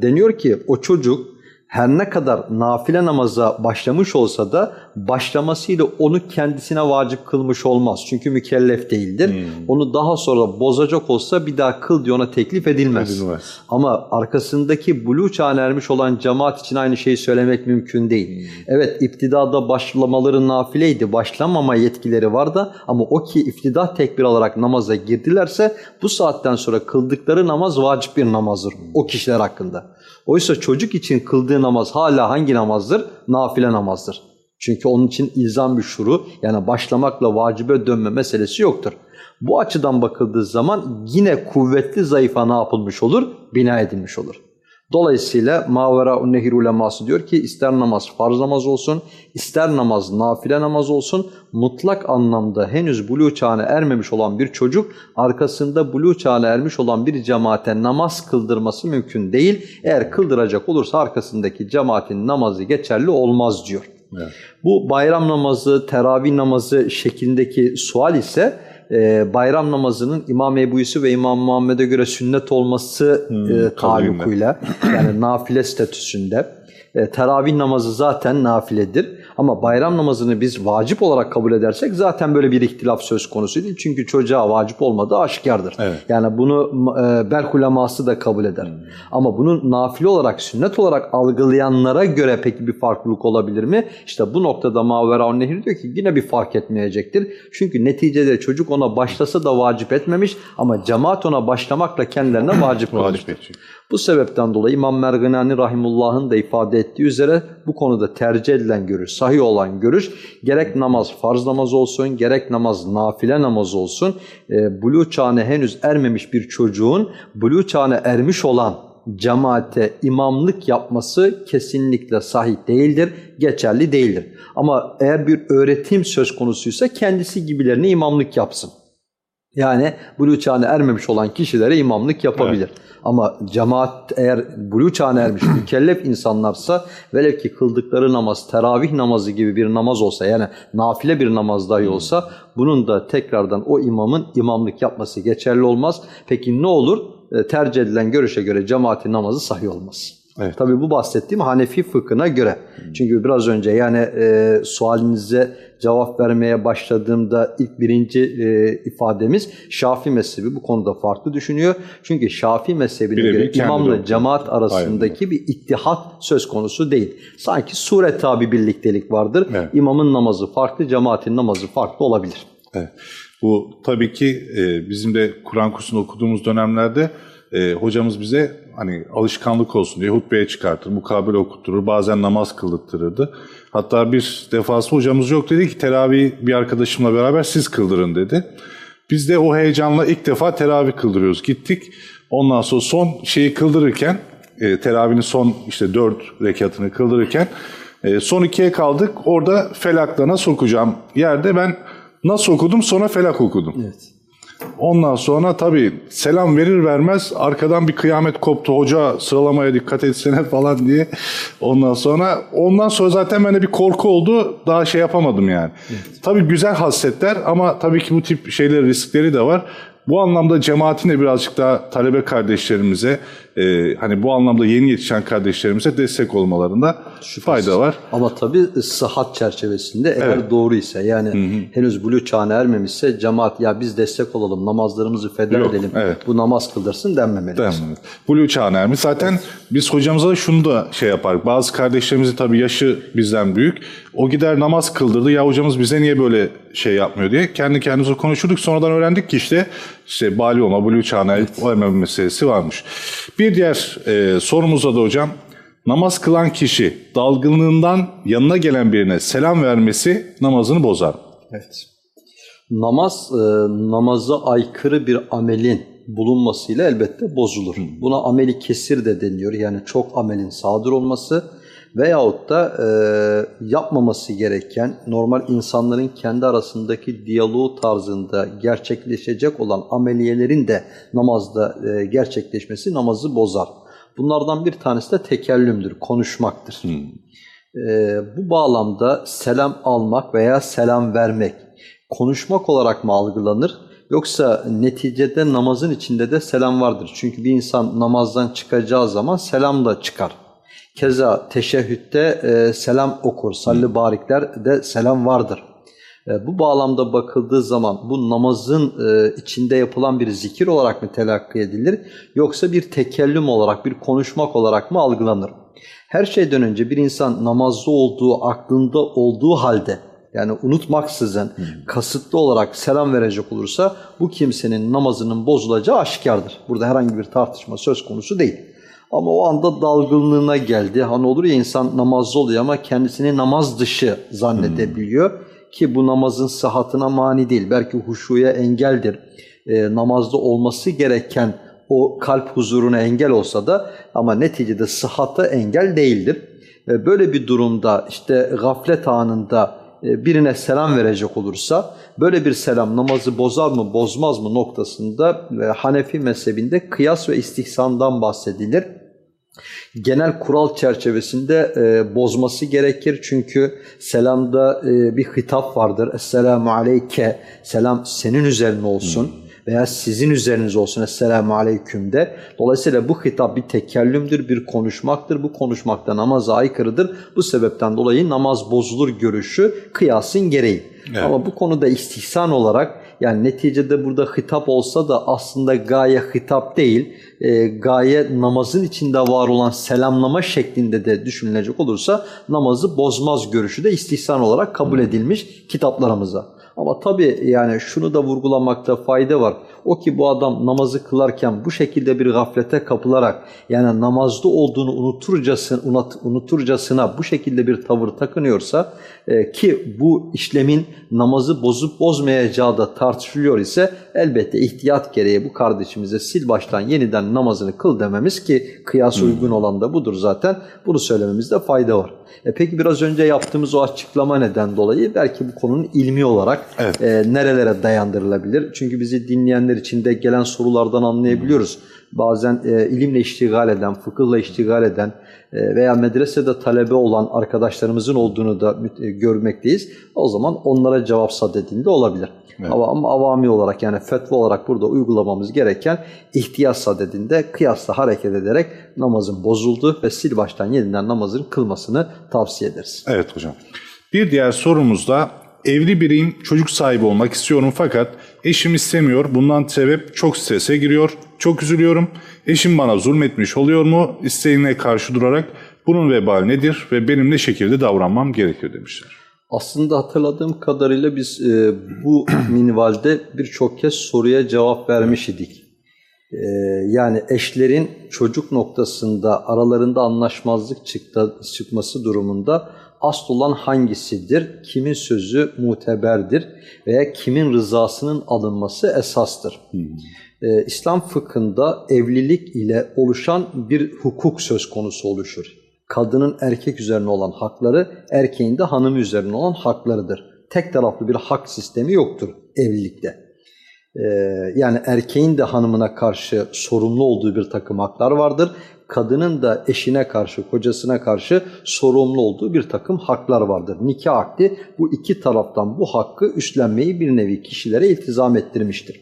[SPEAKER 2] deniyor ki o çocuk her ne kadar nafile namaza başlamış olsa da başlamasıyla onu kendisine vacip kılmış olmaz. Çünkü mükellef değildir.
[SPEAKER 1] Hmm.
[SPEAKER 2] Onu daha sonra bozacak olsa bir daha kıl diye ona teklif edilmez.
[SPEAKER 1] Edilmez.
[SPEAKER 2] Ama arkasındaki buluğ çağına ermiş olan cemaat için aynı şeyi söylemek mümkün değil. Evet iptidada başlamaları nafileydi. Başlamama yetkileri vardı ama o ki iftida tekbir alarak namaza girdilerse bu saatten sonra kıldıkları namaz vacip bir namazdır o kişiler hakkında. Oysa çocuk için kıldığı namaz hala hangi namazdır? Nafile namazdır. Çünkü onun için ilzam bir şuru yani başlamakla vacibe dönme meselesi yoktur. Bu açıdan bakıldığı zaman yine kuvvetli zayıfa ne yapılmış olur? Bina edilmiş olur. Dolayısıyla Mavera Nehir uleması diyor ki ister namaz farz namaz olsun, ister namaz nafile namaz olsun mutlak anlamda henüz buluğ çağına ermemiş olan bir çocuk arkasında buluğ çağına ermiş olan bir cemaate namaz kıldırması mümkün değil. Eğer kıldıracak olursa arkasındaki cemaatin namazı geçerli olmaz diyor.
[SPEAKER 1] Evet.
[SPEAKER 2] Bu bayram namazı, teravih namazı şeklindeki sual ise e, bayram namazının İmam Ebu Yusuf ve İmam Muhammed'e göre sünnet olması
[SPEAKER 1] Hmm,
[SPEAKER 2] e, taallukuyla yani nafile statüsünde. E, teravih namazı zaten nafiledir. Ama bayram namazını biz vacip olarak kabul edersek zaten böyle bir ihtilaf söz konusu değil. Çünkü çocuğa vacip olmadığı aşikardır.
[SPEAKER 1] Evet.
[SPEAKER 2] Yani bunu e, uleması da kabul eder. Ama bunu nafile olarak, sünnet olarak algılayanlara göre peki bir farklılık olabilir mi? İşte bu noktada Mavera Nehir diyor ki yine bir fark etmeyecektir. Çünkü neticede çocuk ona başlasa da vacip etmemiş ama cemaat ona başlamakla kendilerine vacip kılmıştır. Bu sebepten dolayı İmam Merginani Rahimullah'ın da ifade ettiği üzere bu konuda tercih edilen görüş, sahih olan görüş gerek namaz farz namaz olsun, gerek namaz nafile namaz olsun, e, buluğ çağına henüz ermemiş bir çocuğun buluğ çağına ermiş olan cemaate imamlık yapması kesinlikle sahih değildir, geçerli değildir. Ama eğer bir öğretim söz konusuysa kendisi gibilerine imamlık yapsın. Yani buluğ çağına ermemiş olan kişilere imamlık yapabilir. Ama cemaat eğer buluğ çağına ermiş mükellef insanlarsa velev ki kıldıkları namaz teravih namazı gibi bir namaz olsa yani nafile bir namaz dahi olsa bunun da tekrardan o imamın imamlık yapması geçerli olmaz. Peki ne olur? E, Tercih edilen görüşe göre cemaatin namazı sahih olmaz.
[SPEAKER 1] Evet.
[SPEAKER 2] Tabii bu bahsettiğim Hanefi fıkhına göre. Çünkü biraz önce yani e, sualinize cevap vermeye başladığımda ilk birinci e, ifademiz Şafi mezhebi bu konuda farklı düşünüyor. Çünkü Şafi mezhebine
[SPEAKER 1] Birebir
[SPEAKER 2] göre imamla cemaat arasındaki bir ittihat söz konusu değil. Sanki sure tabi birliktelik vardır.
[SPEAKER 1] Evet.
[SPEAKER 2] İmamın namazı farklı, cemaatin namazı farklı olabilir.
[SPEAKER 1] Evet. Bu tabii ki e, bizim de Kur'an kursunu okuduğumuz dönemlerde e, hocamız bize hani alışkanlık olsun diye hutbeye çıkartır, mukabele okutturur, bazen namaz kıldırtırırdı. Hatta bir defası hocamız yok dedi ki teravih bir arkadaşımla beraber siz kıldırın dedi. Biz de o heyecanla ilk defa teravih kıldırıyoruz. Gittik. Ondan sonra son şeyi kıldırırken, e, teravihinin son işte dört rekatını kıldırırken e, son ikiye kaldık. Orada felakla nasıl okuyacağım yerde ben nasıl okudum sonra felak okudum.
[SPEAKER 2] Evet.
[SPEAKER 1] Ondan sonra tabii selam verir vermez arkadan bir kıyamet koptu. Hoca sıralamaya dikkat etsene falan diye. Ondan sonra ondan sonra zaten bende bir korku oldu. Daha şey yapamadım yani. Tabii güzel hasletler ama tabii ki bu tip şeyler riskleri de var. Bu anlamda cemaatin de birazcık daha talebe kardeşlerimize e, hani bu anlamda yeni yetişen kardeşlerimize destek olmalarında fayda var.
[SPEAKER 2] Ama tabii sıhhat çerçevesinde eğer doğruysa yani henüz buluğ çağına ermemişse cemaat ya biz destek olalım namazlarımızı feda
[SPEAKER 1] Yok,
[SPEAKER 2] edelim
[SPEAKER 1] evet.
[SPEAKER 2] bu namaz kıldırsın denmemeli.
[SPEAKER 1] Mi? Blue çağına ermiş. Zaten biz hocamıza da şunu da şey yapar. Bazı kardeşlerimizin tabii yaşı bizden büyük. O gider namaz kıldırdı. Ya hocamız bize niye böyle şey yapmıyor diye. Kendi kendimize konuşurduk. Sonradan öğrendik ki işte işte bali olma, blue o ermeme meselesi varmış. Bir diğer e, sorumuzda da hocam namaz kılan kişi dalgınlığından yanına gelen birine selam vermesi namazını bozar.
[SPEAKER 2] Evet. Namaz, e, namaza aykırı bir amelin bulunmasıyla elbette bozulur. Buna ameli kesir de deniyor. Yani çok amelin sadır olması veyahut da e, yapmaması gereken normal insanların kendi arasındaki diyaloğu tarzında gerçekleşecek olan ameliyelerin de namazda e, gerçekleşmesi namazı bozar. Bunlardan bir tanesi de tekellümdür, konuşmaktır. Ee, bu bağlamda selam almak veya selam vermek konuşmak olarak mı algılanır? Yoksa neticede namazın içinde de selam vardır. Çünkü bir insan namazdan çıkacağı zaman selam da çıkar. Keza teşehhütte e, selam okur. Salli barikler de selam vardır. E, bu bağlamda bakıldığı zaman bu namazın e, içinde yapılan bir zikir olarak mı telakki edilir? Yoksa bir tekellüm olarak, bir konuşmak olarak mı algılanır? Her şeyden önce bir insan namazda olduğu, aklında olduğu halde yani unutmaksızın kasıtlı olarak selam verecek olursa bu kimsenin namazının bozulacağı aşikardır. Burada herhangi bir tartışma söz konusu değil. Ama o anda dalgınlığına geldi. Hani olur ya insan namazda oluyor ama kendisini namaz dışı zannedebiliyor. Ki bu namazın sıhhatına mani değil. Belki huşuya engeldir. Ee, namazda olması gereken o kalp huzuruna engel olsa da ama neticede sıhhata engel değildir. Ee, böyle bir durumda işte gaflet anında e, birine selam verecek olursa böyle bir selam namazı bozar mı bozmaz mı noktasında e, Hanefi mezhebinde kıyas ve istihsandan bahsedilir. Genel kural çerçevesinde e, bozması gerekir çünkü selamda e, bir hitap vardır. Esselamu aleyke, selam senin üzerine olsun veya sizin üzeriniz olsun Esselamu Aleyküm de. Dolayısıyla bu hitap bir tekellümdür, bir konuşmaktır. Bu konuşmakta namaza aykırıdır. Bu sebepten dolayı namaz bozulur görüşü kıyasın gereği.
[SPEAKER 1] Evet.
[SPEAKER 2] Ama bu konuda istihsan olarak yani neticede burada hitap olsa da aslında gaye hitap değil, e, gaye namazın içinde var olan selamlama şeklinde de düşünülecek olursa namazı bozmaz görüşü de istihsan olarak kabul edilmiş kitaplarımıza. Ama tabii yani şunu da vurgulamakta fayda var. O ki bu adam namazı kılarken bu şekilde bir gaflete kapılarak yani namazda olduğunu unuturcasına, unut, unuturcasına bu şekilde bir tavır takınıyorsa e, ki bu işlemin namazı bozup bozmayacağı da tartışılıyor ise elbette ihtiyat gereği bu kardeşimize sil baştan yeniden namazını kıl dememiz ki kıyas uygun olan da budur zaten. Bunu söylememizde fayda var. E peki biraz önce yaptığımız o açıklama neden dolayı belki bu konunun ilmi olarak
[SPEAKER 1] Evet.
[SPEAKER 2] e, nerelere dayandırılabilir? Çünkü bizi dinleyenler için de gelen sorulardan anlayabiliyoruz. Bazen e, ilimle iştigal eden, fıkıhla iştigal eden e, veya medresede talebe olan arkadaşlarımızın olduğunu da e, görmekteyiz. O zaman onlara cevap sadedinde olabilir. Ama, ama avami olarak yani fetva olarak burada uygulamamız gereken ihtiyaç sadedinde kıyasla hareket ederek namazın bozuldu ve sil baştan yeniden namazın kılmasını tavsiye ederiz.
[SPEAKER 1] Evet hocam. Bir diğer sorumuz da evli biriyim, çocuk sahibi olmak istiyorum fakat eşim istemiyor. Bundan sebep çok strese giriyor. Çok üzülüyorum. Eşim bana zulmetmiş oluyor mu? İsteğine karşı durarak bunun vebali nedir ve benim ne şekilde davranmam gerekiyor demişler.
[SPEAKER 2] Aslında hatırladığım kadarıyla biz e, bu minvalde birçok kez soruya cevap vermiş idik. Ee, yani eşlerin çocuk noktasında aralarında anlaşmazlık çıktı, çıkması durumunda asıl olan hangisidir, kimin sözü muteberdir veya kimin rızasının alınması esastır. Ee, İslam fıkhında evlilik ile oluşan bir hukuk söz konusu oluşur. Kadının erkek üzerine olan hakları, erkeğin de hanım üzerine olan haklarıdır. Tek taraflı bir hak sistemi yoktur evlilikte. Ee, yani erkeğin de hanımına karşı sorumlu olduğu bir takım haklar vardır. Kadının da eşine karşı, kocasına karşı sorumlu olduğu bir takım haklar vardır. Nikah akdi bu iki taraftan bu hakkı üstlenmeyi bir nevi kişilere iltizam ettirmiştir.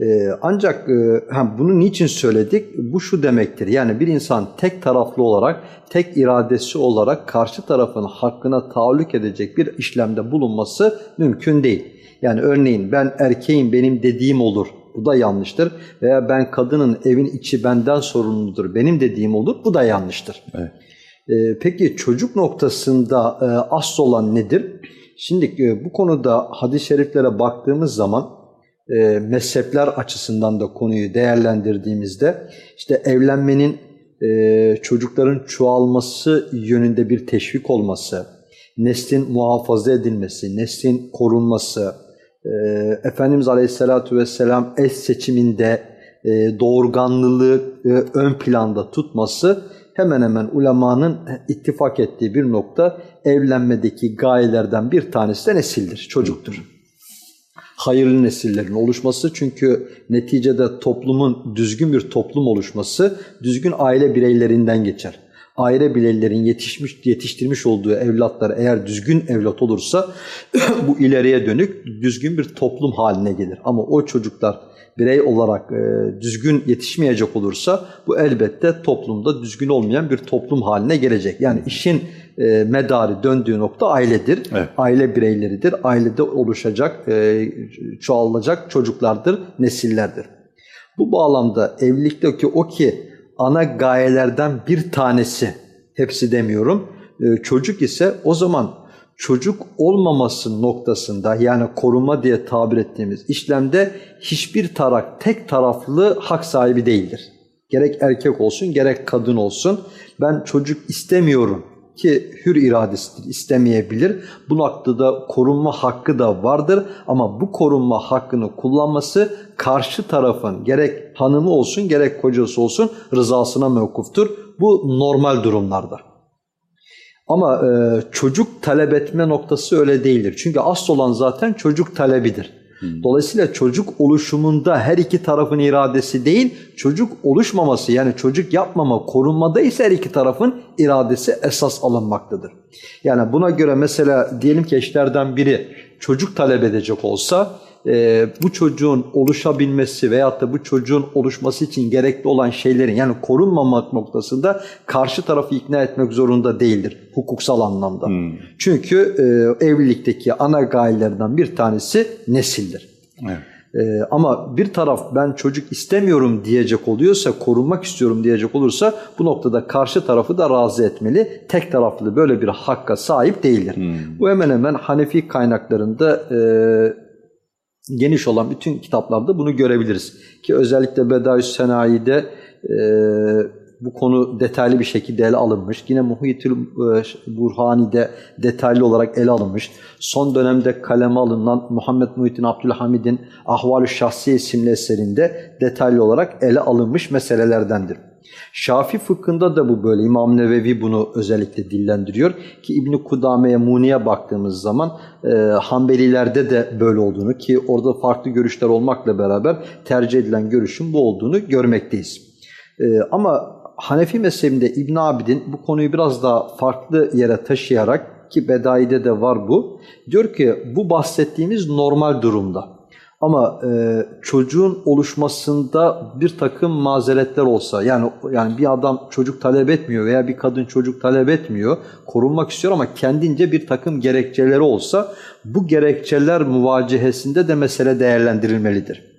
[SPEAKER 2] Ee, ancak e, ha, bunu niçin söyledik? Bu şu demektir. Yani bir insan tek taraflı olarak, tek iradesi olarak karşı tarafın hakkına taalluk edecek bir işlemde bulunması mümkün değil. Yani örneğin ben erkeğim benim dediğim olur. Bu da yanlıştır. Veya ben kadının evin içi benden sorumludur. Benim dediğim olur. Bu da yanlıştır.
[SPEAKER 1] Evet.
[SPEAKER 2] Ee, peki çocuk noktasında e, asıl olan nedir? Şimdi e, bu konuda hadis-i şeriflere baktığımız zaman e, mezhepler açısından da konuyu değerlendirdiğimizde işte evlenmenin e, çocukların çoğalması yönünde bir teşvik olması, neslin muhafaza edilmesi, neslin korunması, e, Efendimiz Aleyhisselatü Vesselam eş seçiminde e, doğurganlılığı e, ön planda tutması hemen hemen ulemanın ittifak ettiği bir nokta evlenmedeki gayelerden bir tanesi de nesildir, çocuktur hayırlı nesillerin oluşması çünkü neticede toplumun düzgün bir toplum oluşması düzgün aile bireylerinden geçer. Aile bireylerin yetişmiş yetiştirmiş olduğu evlatlar eğer düzgün evlat olursa bu ileriye dönük düzgün bir toplum haline gelir. Ama o çocuklar birey olarak e, düzgün yetişmeyecek olursa bu elbette toplumda düzgün olmayan bir toplum haline gelecek. Yani işin e, medarı döndüğü nokta ailedir.
[SPEAKER 1] Evet.
[SPEAKER 2] Aile bireyleridir. Ailede oluşacak, e, çoğalacak çocuklardır, nesillerdir. Bu bağlamda evlilikteki o ki ana gayelerden bir tanesi, hepsi demiyorum, e, çocuk ise o zaman çocuk olmaması noktasında yani koruma diye tabir ettiğimiz işlemde hiçbir taraf tek taraflı hak sahibi değildir. Gerek erkek olsun gerek kadın olsun. Ben çocuk istemiyorum ki hür iradesidir, istemeyebilir. Bu noktada korunma hakkı da vardır ama bu korunma hakkını kullanması karşı tarafın gerek hanımı olsun gerek kocası olsun rızasına mevkuftur. Bu normal durumlarda. Ama e, çocuk talep etme noktası öyle değildir. Çünkü asıl olan zaten çocuk talebidir. Dolayısıyla çocuk oluşumunda her iki tarafın iradesi değil, çocuk oluşmaması yani çocuk yapmama, korunmada ise her iki tarafın iradesi esas alınmaktadır. Yani buna göre mesela diyelim ki eşlerden biri çocuk talep edecek olsa e, bu çocuğun oluşabilmesi veyahut da bu çocuğun oluşması için gerekli olan şeylerin yani korunmamak noktasında karşı tarafı ikna etmek zorunda değildir hukuksal anlamda.
[SPEAKER 1] Hmm.
[SPEAKER 2] Çünkü e, evlilikteki ana gayelerden bir tanesi nesildir.
[SPEAKER 1] Evet.
[SPEAKER 2] Ee, ama bir taraf ben çocuk istemiyorum diyecek oluyorsa, korunmak istiyorum diyecek olursa bu noktada karşı tarafı da razı etmeli. Tek taraflı böyle bir hakka sahip değildir.
[SPEAKER 1] Hmm.
[SPEAKER 2] Bu hemen hemen Hanefi kaynaklarında e, geniş olan bütün kitaplarda bunu görebiliriz. Ki özellikle Bedaius Senayi'de e, bu konu detaylı bir şekilde ele alınmış. Yine Muhitül e, Burhani'de detaylı olarak ele alınmış. Son dönemde kaleme alınan Muhammed Muhittin Abdülhamid'in Ahval-ü Şahsiye isimli eserinde detaylı olarak ele alınmış meselelerdendir. Şafi fıkhında da bu böyle. İmam Nevevi bunu özellikle dillendiriyor. Ki İbn-i Kudame'ye, Muni'ye baktığımız zaman e, Hanbelilerde de böyle olduğunu ki orada farklı görüşler olmakla beraber tercih edilen görüşün bu olduğunu görmekteyiz. E, ama Hanefi mezhebinde İbn Abidin bu konuyu biraz daha farklı yere taşıyarak ki Bedai'de de var bu. Diyor ki bu bahsettiğimiz normal durumda. Ama e, çocuğun oluşmasında bir takım mazeretler olsa yani yani bir adam çocuk talep etmiyor veya bir kadın çocuk talep etmiyor, korunmak istiyor ama kendince bir takım gerekçeleri olsa bu gerekçeler muvacihesinde de mesele değerlendirilmelidir.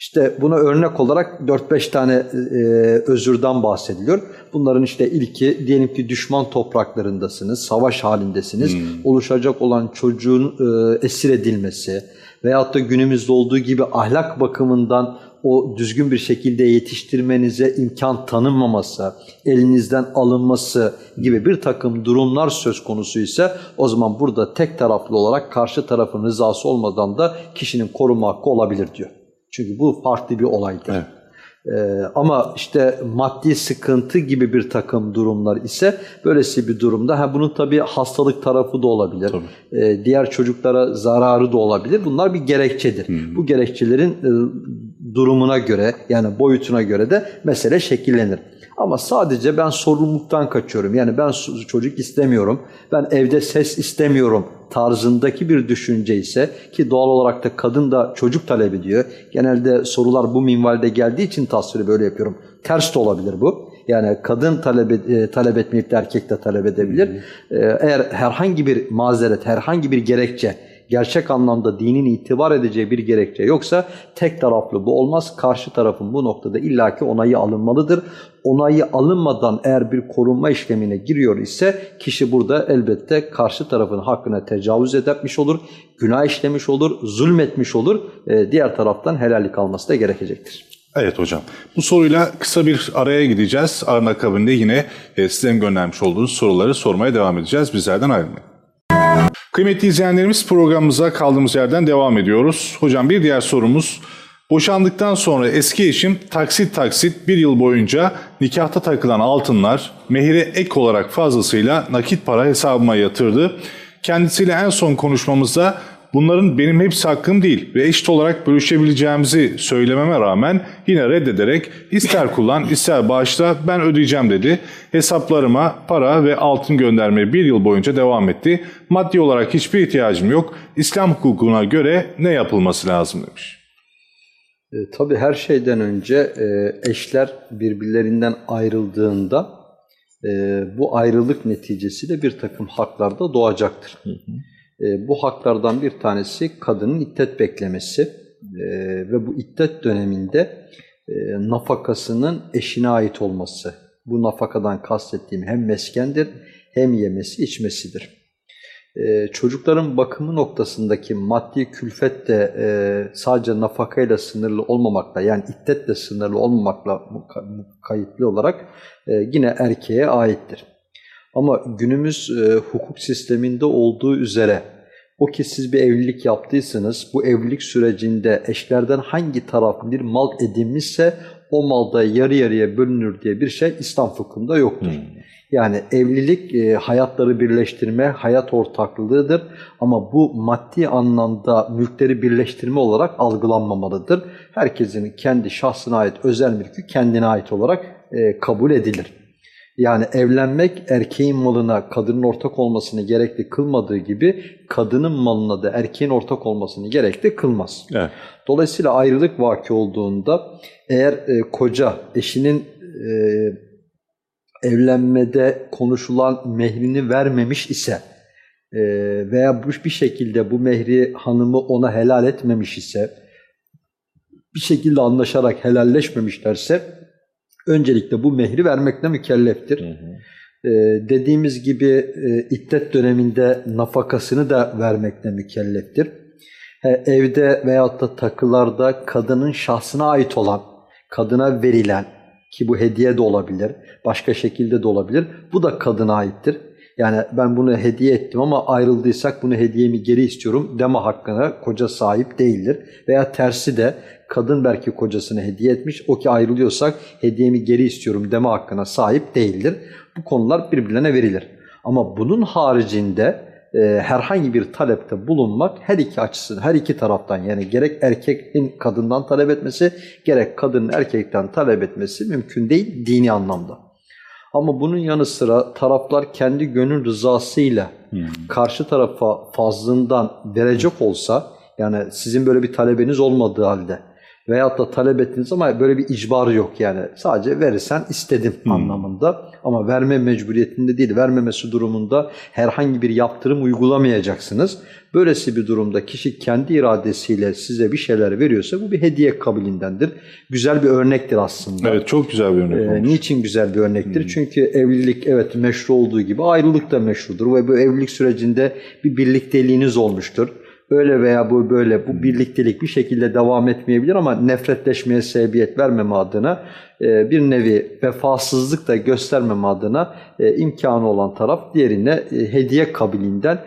[SPEAKER 2] İşte buna örnek olarak 4-5 tane e, özürden bahsediliyor. Bunların işte ilki diyelim ki düşman topraklarındasınız, savaş halindesiniz.
[SPEAKER 1] Hmm.
[SPEAKER 2] Oluşacak olan çocuğun e, esir edilmesi veyahut da günümüzde olduğu gibi ahlak bakımından o düzgün bir şekilde yetiştirmenize imkan tanınmaması, elinizden alınması gibi bir takım durumlar söz konusu ise o zaman burada tek taraflı olarak karşı tarafın rızası olmadan da kişinin koruma hakkı olabilir diyor. Çünkü bu farklı bir olaydır.
[SPEAKER 1] Evet.
[SPEAKER 2] Ee, ama işte maddi sıkıntı gibi bir takım durumlar ise böylesi bir durumda ha bunun tabii hastalık tarafı da olabilir. Ee, diğer çocuklara zararı da olabilir. Bunlar bir gerekçedir. Bu gerekçelerin e, durumuna göre yani boyutuna göre de mesele şekillenir. Ama sadece ben sorumluluktan kaçıyorum. Yani ben çocuk istemiyorum. Ben evde ses istemiyorum tarzındaki bir düşünce ise ki doğal olarak da kadın da çocuk talep ediyor. Genelde sorular bu minvalde geldiği için tasviri böyle yapıyorum. Ters de olabilir bu. Yani kadın talep, e, talep etmeyip de erkek de talep edebilir. Ee, Eğer herhangi bir mazeret, herhangi bir gerekçe gerçek anlamda dinin itibar edeceği bir gerekçe yoksa tek taraflı bu olmaz. Karşı tarafın bu noktada illaki onayı alınmalıdır. Onayı alınmadan eğer bir korunma işlemine giriyor ise kişi burada elbette karşı tarafın hakkına tecavüz etmiş olur, günah işlemiş olur, zulmetmiş olur. Ee, diğer taraftan helallik alması da gerekecektir.
[SPEAKER 1] Evet hocam. Bu soruyla kısa bir araya gideceğiz. Aranın akabinde yine e, sizlerin göndermiş olduğunuz soruları sormaya devam edeceğiz. Bizlerden ayrılmayın. Kıymetli izleyenlerimiz programımıza kaldığımız yerden devam ediyoruz. Hocam bir diğer sorumuz. Boşandıktan sonra eski eşim taksit taksit bir yıl boyunca nikahta takılan altınlar mehire ek olarak fazlasıyla nakit para hesabıma yatırdı. Kendisiyle en son konuşmamızda bunların benim hepsi hakkım değil ve eşit olarak bölüşebileceğimizi söylememe rağmen yine reddederek ister kullan ister bağışla ben ödeyeceğim dedi. Hesaplarıma para ve altın göndermeye bir yıl boyunca devam etti. Maddi olarak hiçbir ihtiyacım yok. İslam hukukuna göre ne yapılması lazım demiş.
[SPEAKER 2] E, tabii her şeyden önce e, eşler birbirlerinden ayrıldığında e, bu ayrılık neticesiyle bir takım haklar da doğacaktır. E, bu haklardan bir tanesi kadının iddet beklemesi e, ve bu iddet döneminde e, nafakasının eşine ait olması. Bu nafakadan kastettiğim hem meskendir hem yemesi içmesidir. Çocukların bakımı noktasındaki maddi külfet de e, sadece nafakayla sınırlı olmamakla yani iddetle sınırlı olmamakla kayıtlı olarak yine erkeğe aittir. Ama günümüz e, hukuk sisteminde olduğu üzere o ki siz bir evlilik yaptıysanız bu evlilik sürecinde eşlerden hangi taraf bir mal edinmişse o malda yarı yarıya bölünür diye bir şey İslam fıkhında yoktur. Yani evlilik e, hayatları birleştirme, hayat ortaklığıdır ama bu maddi anlamda mülkleri birleştirme olarak algılanmamalıdır. Herkesin kendi şahsına ait özel mülkü kendine ait olarak e, kabul edilir. Yani evlenmek erkeğin malına kadının ortak olmasını gerekli kılmadığı gibi kadının malına da erkeğin ortak olmasını gerekli kılmaz.
[SPEAKER 1] Evet.
[SPEAKER 2] Dolayısıyla ayrılık vaki olduğunda eğer e, koca eşinin e, evlenmede konuşulan mehrini vermemiş ise e, veya bu bir şekilde bu mehri hanımı ona helal etmemiş ise bir şekilde anlaşarak helalleşmemişlerse öncelikle bu mehri vermekle mükelleftir. Ee, dediğimiz gibi e, iddet döneminde nafakasını da vermekle mükelleftir. He, evde veyahut da takılarda kadının şahsına ait olan, kadına verilen ki bu hediye de olabilir, başka şekilde de olabilir. Bu da kadına aittir. Yani ben bunu hediye ettim ama ayrıldıysak bunu hediyemi geri istiyorum deme hakkına koca sahip değildir. Veya tersi de kadın belki kocasına hediye etmiş, o ki ayrılıyorsak hediyemi geri istiyorum deme hakkına sahip değildir. Bu konular birbirlerine verilir. Ama bunun haricinde e, herhangi bir talepte bulunmak her iki açısın, her iki taraftan yani gerek erkeğin kadından talep etmesi, gerek kadının erkekten talep etmesi mümkün değil dini anlamda. Ama bunun yanı sıra taraflar kendi gönül rızasıyla karşı tarafa fazlından verecek olsa yani sizin böyle bir talebiniz olmadığı halde veyahut da talep ettiniz ama böyle bir icbar yok yani sadece verirsen istedim anlamında ama verme mecburiyetinde değil vermemesi durumunda herhangi bir yaptırım uygulamayacaksınız. Böylesi bir durumda kişi kendi iradesiyle size bir şeyler veriyorsa bu bir hediye kabilindendir. Güzel bir örnektir aslında.
[SPEAKER 1] Evet çok güzel bir örnek
[SPEAKER 2] Ee, niçin güzel bir örnektir? Çünkü evlilik evet meşru olduğu gibi ayrılık da meşrudur ve bu evlilik sürecinde bir birlikteliğiniz olmuştur. Öyle veya bu böyle bu birliktelik bir şekilde devam etmeyebilir ama nefretleşmeye sebebiyet vermeme adına e, bir nevi vefasızlık da göstermeme adına e, imkanı olan taraf diğerine e, hediye kabiliğinden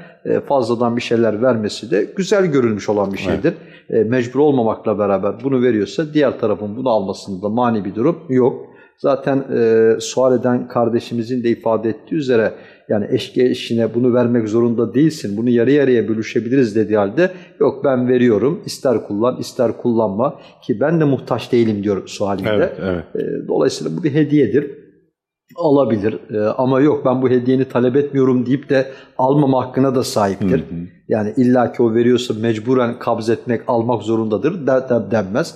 [SPEAKER 2] fazladan bir şeyler vermesi de güzel görülmüş olan bir şeydir. E, mecbur olmamakla beraber bunu veriyorsa diğer tarafın bunu almasında mani bir durum yok. Zaten e, sual eden kardeşimizin de ifade ettiği üzere yani eşke eşine bunu vermek zorunda değilsin. Bunu yarı yarıya bölüşebiliriz dediği halde yok ben veriyorum. ister kullan ister kullanma ki ben de muhtaç değilim diyor sualinde.
[SPEAKER 1] Evet, evet.
[SPEAKER 2] E, dolayısıyla bu bir hediyedir. Alabilir e, ama yok ben bu hediyeni talep etmiyorum deyip de almama hakkına da sahiptir. Yani illaki o veriyorsa mecburen kabz etmek, almak zorundadır de, de, denmez.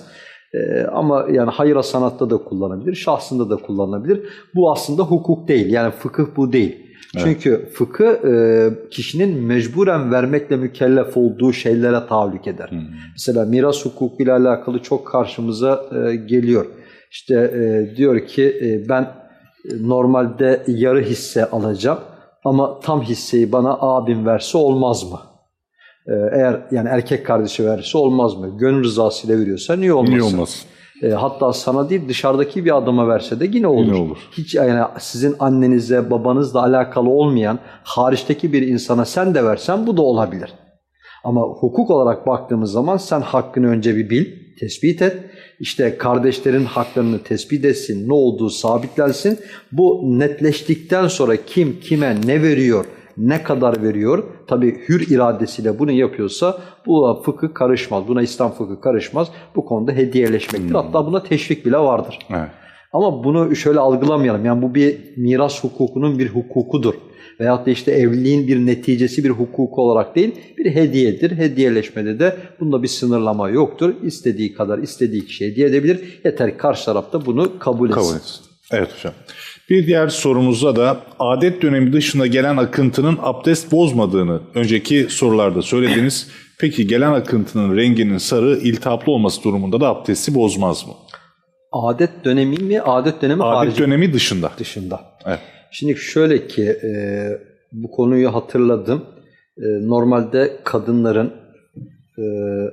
[SPEAKER 2] Ee, ama yani hayır sanatta da kullanabilir, şahsında da kullanılabilir. Bu aslında hukuk değil. Yani fıkıh bu değil. Çünkü fıkıh e, kişinin mecburen vermekle mükellef olduğu şeylere tahallük eder. Mesela miras hukukuyla alakalı çok karşımıza e, geliyor. İşte e, diyor ki e, ben normalde yarı hisse alacağım ama tam hisseyi bana abim verse olmaz mı? Ee, eğer yani erkek kardeşi verirse olmaz mı? Gönül rızasıyla veriyorsa niye olmasın?
[SPEAKER 1] Niye olmasın?
[SPEAKER 2] E, hatta sana değil dışarıdaki bir adama verse de yine olur.
[SPEAKER 1] Yine olur.
[SPEAKER 2] Hiç yani sizin annenizle babanızla alakalı olmayan hariçteki bir insana sen de versen bu da olabilir. Ama hukuk olarak baktığımız zaman sen hakkını önce bir bil, tespit et. İşte kardeşlerin haklarını tespit etsin, ne olduğu sabitlensin. Bu netleştikten sonra kim kime ne veriyor, ne kadar veriyor? Tabi hür iradesiyle bunu yapıyorsa bu fıkıh karışmaz. Buna İslam fıkıh karışmaz. Bu konuda hediyeleşmektir. Hatta buna teşvik bile vardır.
[SPEAKER 1] Evet.
[SPEAKER 2] Ama bunu şöyle algılamayalım. Yani bu bir miras hukukunun bir hukukudur. Veyahut da işte evliliğin bir neticesi bir hukuku olarak değil, bir hediyedir. Hediyeleşmede de bunda bir sınırlama yoktur. İstediği kadar istediği kişiye hediye edebilir. Yeter ki karşı tarafta bunu kabul etsin.
[SPEAKER 1] Kabul etsin. Evet hocam. Bir diğer sorumuzda da adet dönemi dışında gelen akıntının abdest bozmadığını önceki sorularda söylediniz. Peki gelen akıntının renginin sarı iltihaplı olması durumunda da abdesti bozmaz mı?
[SPEAKER 2] Adet dönemi mi? Adet dönemi
[SPEAKER 1] Adet
[SPEAKER 2] harici
[SPEAKER 1] dönemi dışında.
[SPEAKER 2] dışında.
[SPEAKER 1] Evet.
[SPEAKER 2] Şimdi şöyle ki e, bu konuyu hatırladım. E, normalde kadınların e,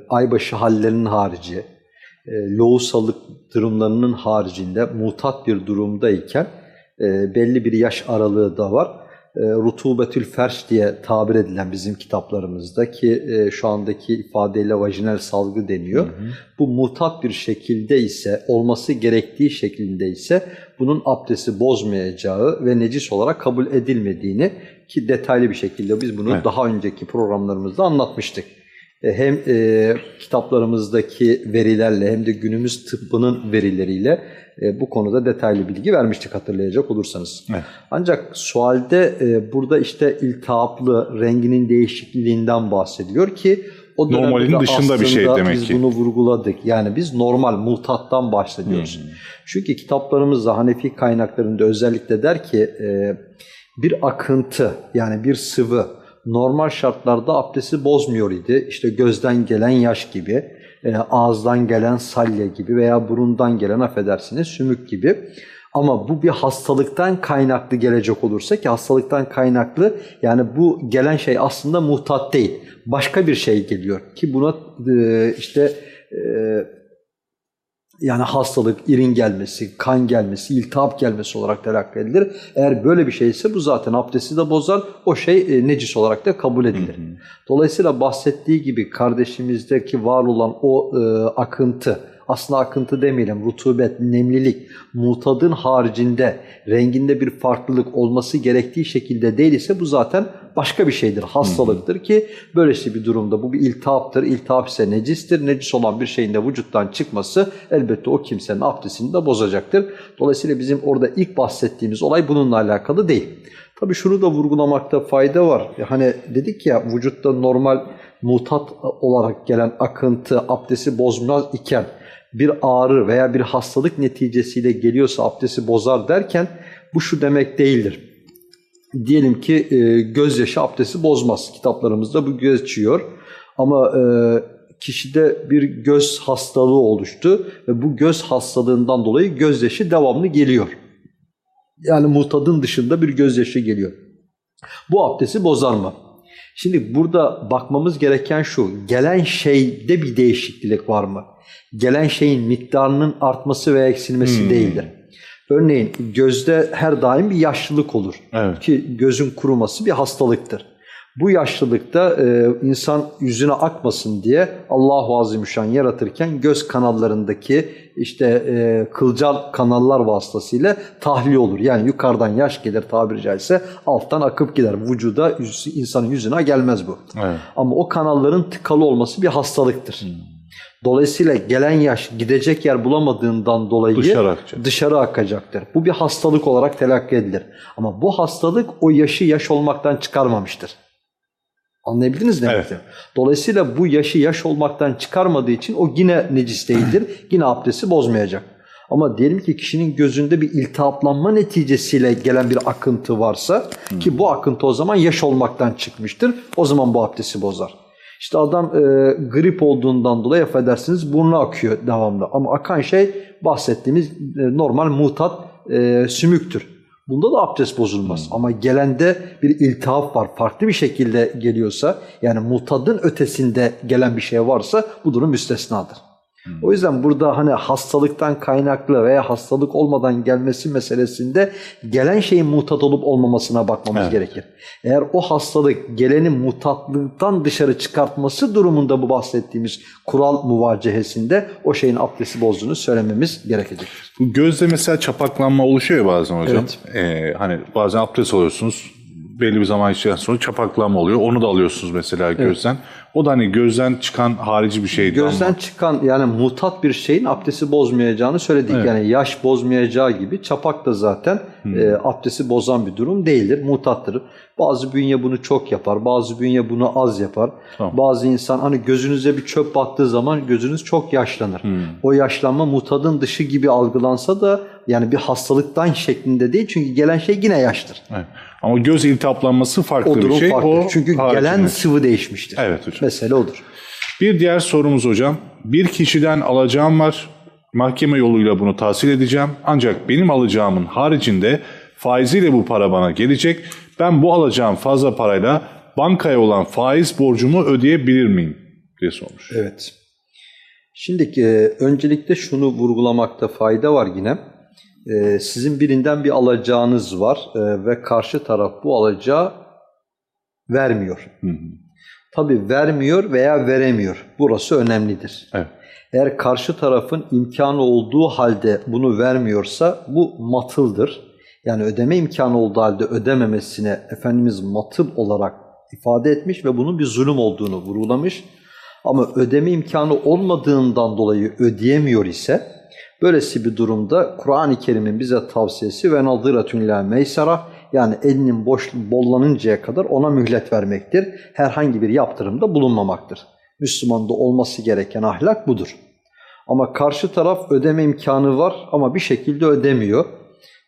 [SPEAKER 2] aybaşı hallerinin harici, e, loğusalık durumlarının haricinde mutat bir durumdayken e, belli bir yaş aralığı da var. E, rutubetül ferş diye tabir edilen bizim kitaplarımızda ki e, şu andaki ifadeyle vajinal salgı deniyor. Bu mutat bir şekilde ise olması gerektiği şeklinde ise bunun abdesti bozmayacağı ve necis olarak kabul edilmediğini ki detaylı bir şekilde biz bunu
[SPEAKER 1] Evet.
[SPEAKER 2] daha önceki programlarımızda anlatmıştık. E, Hem e, kitaplarımızdaki verilerle hem de günümüz tıbbının verileriyle e, bu konuda detaylı bilgi vermiştik hatırlayacak olursanız.
[SPEAKER 1] Evet.
[SPEAKER 2] Ancak sualde e, burada işte iltihaplı renginin değişikliğinden bahsediyor ki o
[SPEAKER 1] Normalin dışında bir şey demek
[SPEAKER 2] biz
[SPEAKER 1] ki.
[SPEAKER 2] bunu vurguladık. Yani biz normal mutattan bahsediyoruz. Çünkü kitaplarımızda Hanefi kaynaklarında özellikle der ki e, bir akıntı yani bir sıvı normal şartlarda abdesti bozmuyor idi. İşte gözden gelen yaş gibi, e, ağızdan gelen salya gibi veya burundan gelen affedersiniz sümük gibi. Ama bu bir hastalıktan kaynaklı gelecek olursa ki hastalıktan kaynaklı yani bu gelen şey aslında muhtat değil. Başka bir şey geliyor ki buna e, işte e, yani hastalık, irin gelmesi, kan gelmesi, iltihap gelmesi olarak telakki edilir. Eğer böyle bir şeyse bu zaten abdesti de bozar. O şey e, necis olarak da kabul edilir. Dolayısıyla bahsettiği gibi kardeşimizdeki var olan o e, akıntı, aslında akıntı demeyelim, rutubet, nemlilik, mutadın haricinde renginde bir farklılık olması gerektiği şekilde değil ise bu zaten başka bir şeydir, hastalıktır ki böylesi bir durumda bu bir iltihaptır. İltihap ise necistir. Necis olan bir şeyin de vücuttan çıkması elbette o kimsenin abdestini de bozacaktır. Dolayısıyla bizim orada ilk bahsettiğimiz olay bununla alakalı değil. Tabii şunu da vurgulamakta fayda var. Hani dedik ya vücutta normal mutat olarak gelen akıntı abdesti bozmaz iken bir ağrı veya bir hastalık neticesiyle geliyorsa abdesti bozar derken bu şu demek değildir. Diyelim ki e, gözyaşı abdesti bozmaz. Kitaplarımızda bu geçiyor. Ama e, kişide bir göz hastalığı oluştu ve bu göz hastalığından dolayı gözyaşı devamlı geliyor. Yani mutadın dışında bir gözyaşı geliyor. Bu abdesti bozar mı? Şimdi burada bakmamız gereken şu, gelen şeyde bir değişiklik var mı? Gelen şeyin miktarının artması veya eksilmesi
[SPEAKER 1] Hmm.
[SPEAKER 2] değildir. Örneğin gözde her daim bir yaşlılık olur.
[SPEAKER 1] Evet.
[SPEAKER 2] Ki gözün kuruması bir hastalıktır. Bu yaşlılıkta e, insan yüzüne akmasın diye Allahu Azimüşşan yaratırken göz kanallarındaki işte e, kılcal kanallar vasıtasıyla tahliye olur. Yani yukarıdan yaş gelir tabiri caizse alttan akıp gider. Vücuda yüz- insanın yüzüne gelmez bu.
[SPEAKER 1] Evet.
[SPEAKER 2] Ama o kanalların tıkalı olması bir hastalıktır. Dolayısıyla gelen yaş gidecek yer bulamadığından dolayı
[SPEAKER 1] Dışarı akacak.
[SPEAKER 2] dışarı akacaktır. Bu bir hastalık olarak telakki edilir. Ama bu hastalık o yaşı yaş olmaktan çıkarmamıştır. Anlayabildiniz ne
[SPEAKER 1] Evet.
[SPEAKER 2] Dolayısıyla bu yaşı yaş olmaktan çıkarmadığı için o yine necis değildir. yine abdesti bozmayacak. Ama diyelim ki kişinin gözünde bir iltihaplanma neticesiyle gelen bir akıntı varsa ki bu akıntı o zaman yaş olmaktan çıkmıştır. O zaman bu abdesti bozar. İşte adam e, grip olduğundan dolayı affedersiniz burnu akıyor devamlı. Ama akan şey bahsettiğimiz e, normal mutat e, sümüktür. Bunda da abdest bozulmaz. Ama gelende bir iltihap var. Farklı bir şekilde geliyorsa yani mutadın ötesinde gelen bir şey varsa bu durum müstesnadır. O yüzden burada hani hastalıktan kaynaklı veya hastalık olmadan gelmesi meselesinde gelen şeyin mutat olup olmamasına bakmamız
[SPEAKER 1] Evet.
[SPEAKER 2] gerekir. Eğer o hastalık geleni mutatlıktan dışarı çıkartması durumunda bu bahsettiğimiz kural muvacehesinde o şeyin abdesti bozduğunu söylememiz gerekecektir.
[SPEAKER 1] Bu gözde mesela çapaklanma oluşuyor bazen hocam. Ee, hani bazen abdest alıyorsunuz. Belli bir zaman içinden sonra çapaklanma oluyor. Onu da alıyorsunuz mesela gözden. O da hani gözden çıkan harici bir şeydi
[SPEAKER 2] Gözden
[SPEAKER 1] ama.
[SPEAKER 2] çıkan yani mutat bir şeyin abdesti bozmayacağını söyledik.
[SPEAKER 1] Evet.
[SPEAKER 2] Yani yaş bozmayacağı gibi çapak da zaten e, abdesti bozan bir durum değildir. Mutattır. Bazı bünye bunu çok yapar. Bazı bünye bunu az yapar.
[SPEAKER 1] Tamam.
[SPEAKER 2] Bazı insan hani gözünüze bir çöp battığı zaman gözünüz çok yaşlanır. O yaşlanma mutadın dışı gibi algılansa da yani bir hastalıktan şeklinde değil. Çünkü gelen şey yine yaştır.
[SPEAKER 1] Evet. Ama göz iltihaplanması farklı
[SPEAKER 2] O durum
[SPEAKER 1] bir şey.
[SPEAKER 2] farklı.
[SPEAKER 1] O
[SPEAKER 2] Çünkü
[SPEAKER 1] harici
[SPEAKER 2] gelen sıvı değişmiştir.
[SPEAKER 1] Evet hocam.
[SPEAKER 2] Mesele odur.
[SPEAKER 1] Bir diğer sorumuz hocam. Bir kişiden alacağım var. Mahkeme yoluyla bunu tahsil edeceğim. Ancak benim alacağımın haricinde faiziyle bu para bana gelecek. Ben bu alacağım fazla parayla bankaya olan faiz borcumu ödeyebilir miyim? diye sormuş.
[SPEAKER 2] Evet. Şimdi e, öncelikle şunu vurgulamakta fayda var yine. E, sizin birinden bir alacağınız var e, ve karşı taraf bu alacağı vermiyor.
[SPEAKER 1] Hı hı.
[SPEAKER 2] Tabii vermiyor veya veremiyor. Burası önemlidir.
[SPEAKER 1] Evet.
[SPEAKER 2] Eğer karşı tarafın imkanı olduğu halde bunu vermiyorsa bu matıldır. Yani ödeme imkanı olduğu halde ödememesine Efendimiz matıl olarak ifade etmiş ve bunun bir zulüm olduğunu vurgulamış. Ama ödeme imkanı olmadığından dolayı ödeyemiyor ise böylesi bir durumda Kur'an-ı Kerim'in bize tavsiyesi ve nadiratun la meysara yani elinin boş bollanıncaya kadar ona mühlet vermektir. Herhangi bir yaptırımda bulunmamaktır. Müslümanda olması gereken ahlak budur. Ama karşı taraf ödeme imkanı var ama bir şekilde ödemiyor.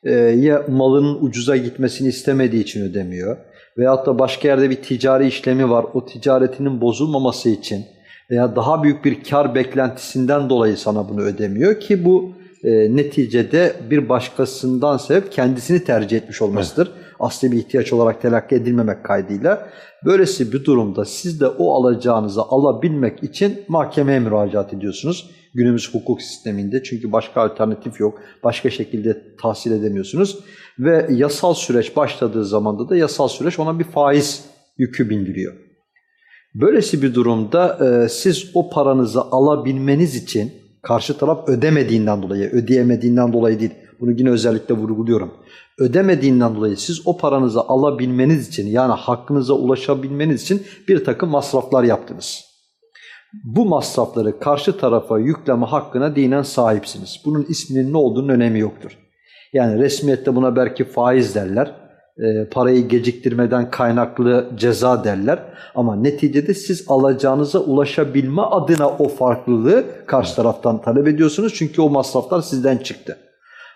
[SPEAKER 2] Ee, ya malının ucuza gitmesini istemediği için ödemiyor. Veyahut da başka yerde bir ticari işlemi var. O ticaretinin bozulmaması için veya daha büyük bir kar beklentisinden dolayı sana bunu ödemiyor ki bu e, neticede bir başkasından sebep kendisini tercih etmiş olmasıdır. Asli bir ihtiyaç olarak telakki edilmemek kaydıyla. Böylesi bir durumda siz de o alacağınızı alabilmek için mahkemeye müracaat ediyorsunuz. Günümüz hukuk sisteminde çünkü başka alternatif yok. Başka şekilde tahsil edemiyorsunuz. Ve yasal süreç başladığı zamanda da yasal süreç ona bir faiz yükü bindiriyor. Böylesi bir durumda e, siz o paranızı alabilmeniz için karşı taraf ödemediğinden dolayı, ödeyemediğinden dolayı değil. Bunu yine özellikle vurguluyorum. Ödemediğinden dolayı siz o paranızı alabilmeniz için yani hakkınıza ulaşabilmeniz için bir takım masraflar yaptınız. Bu masrafları karşı tarafa yükleme hakkına dinen sahipsiniz. Bunun isminin ne olduğunun önemi yoktur. Yani resmiyette buna belki faiz derler, e, parayı geciktirmeden kaynaklı ceza derler. Ama neticede siz alacağınıza ulaşabilme adına o farklılığı karşı taraftan talep ediyorsunuz. Çünkü o masraflar sizden çıktı.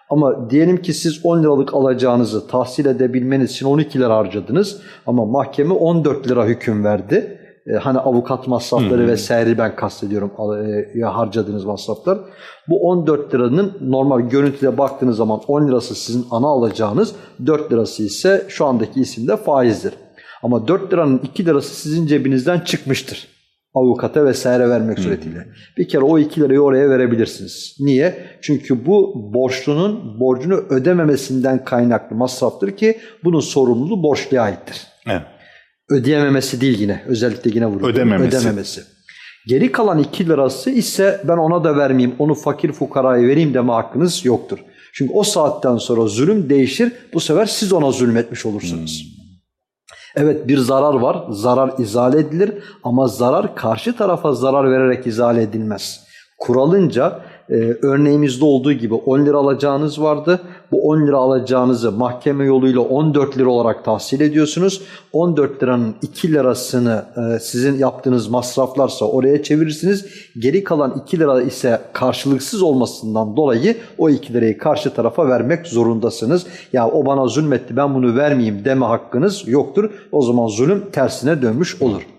[SPEAKER 2] Ama diyelim ki siz 10 liralık alacağınızı tahsil edebilmeniz için 12 lira harcadınız ama mahkeme 14 lira hüküm verdi. Ee, hani avukat masrafları vesaire ben kastediyorum e, ya harcadığınız masraflar. Bu 14 liranın normal görüntüde baktığınız zaman 10 lirası sizin ana alacağınız, 4 lirası ise şu andaki isimde faizdir. Ama 4 liranın 2 lirası sizin cebinizden çıkmıştır. Avukata vesaire vermek suretiyle. Bir kere o 2 lirayı oraya verebilirsiniz. Niye? Çünkü bu borçlunun borcunu ödememesinden kaynaklı masraftır ki bunun sorumluluğu borçluya aittir.
[SPEAKER 1] Evet.
[SPEAKER 2] Ödeyememesi değil yine. Özellikle yine vuruyor.
[SPEAKER 1] Ödememesi.
[SPEAKER 2] Ödememesi. Geri kalan 2 lirası ise ben ona da vermeyeyim, onu fakir fukaraya vereyim deme hakkınız yoktur. Çünkü o saatten sonra zulüm değişir. Bu sefer siz ona zulmetmiş olursunuz. Evet bir zarar var. Zarar izale edilir ama zarar karşı tarafa zarar vererek izale edilmez. Kuralınca e, örneğimizde olduğu gibi 10 lira alacağınız vardı. Bu 10 lira alacağınızı mahkeme yoluyla 14 lira olarak tahsil ediyorsunuz. 14 liranın 2 lirasını e, sizin yaptığınız masraflarsa oraya çevirirsiniz. Geri kalan 2 lira ise karşılıksız olmasından dolayı o 2 lirayı karşı tarafa vermek zorundasınız. Ya o bana zulmetti ben bunu vermeyeyim deme hakkınız yoktur. O zaman zulüm tersine dönmüş olur.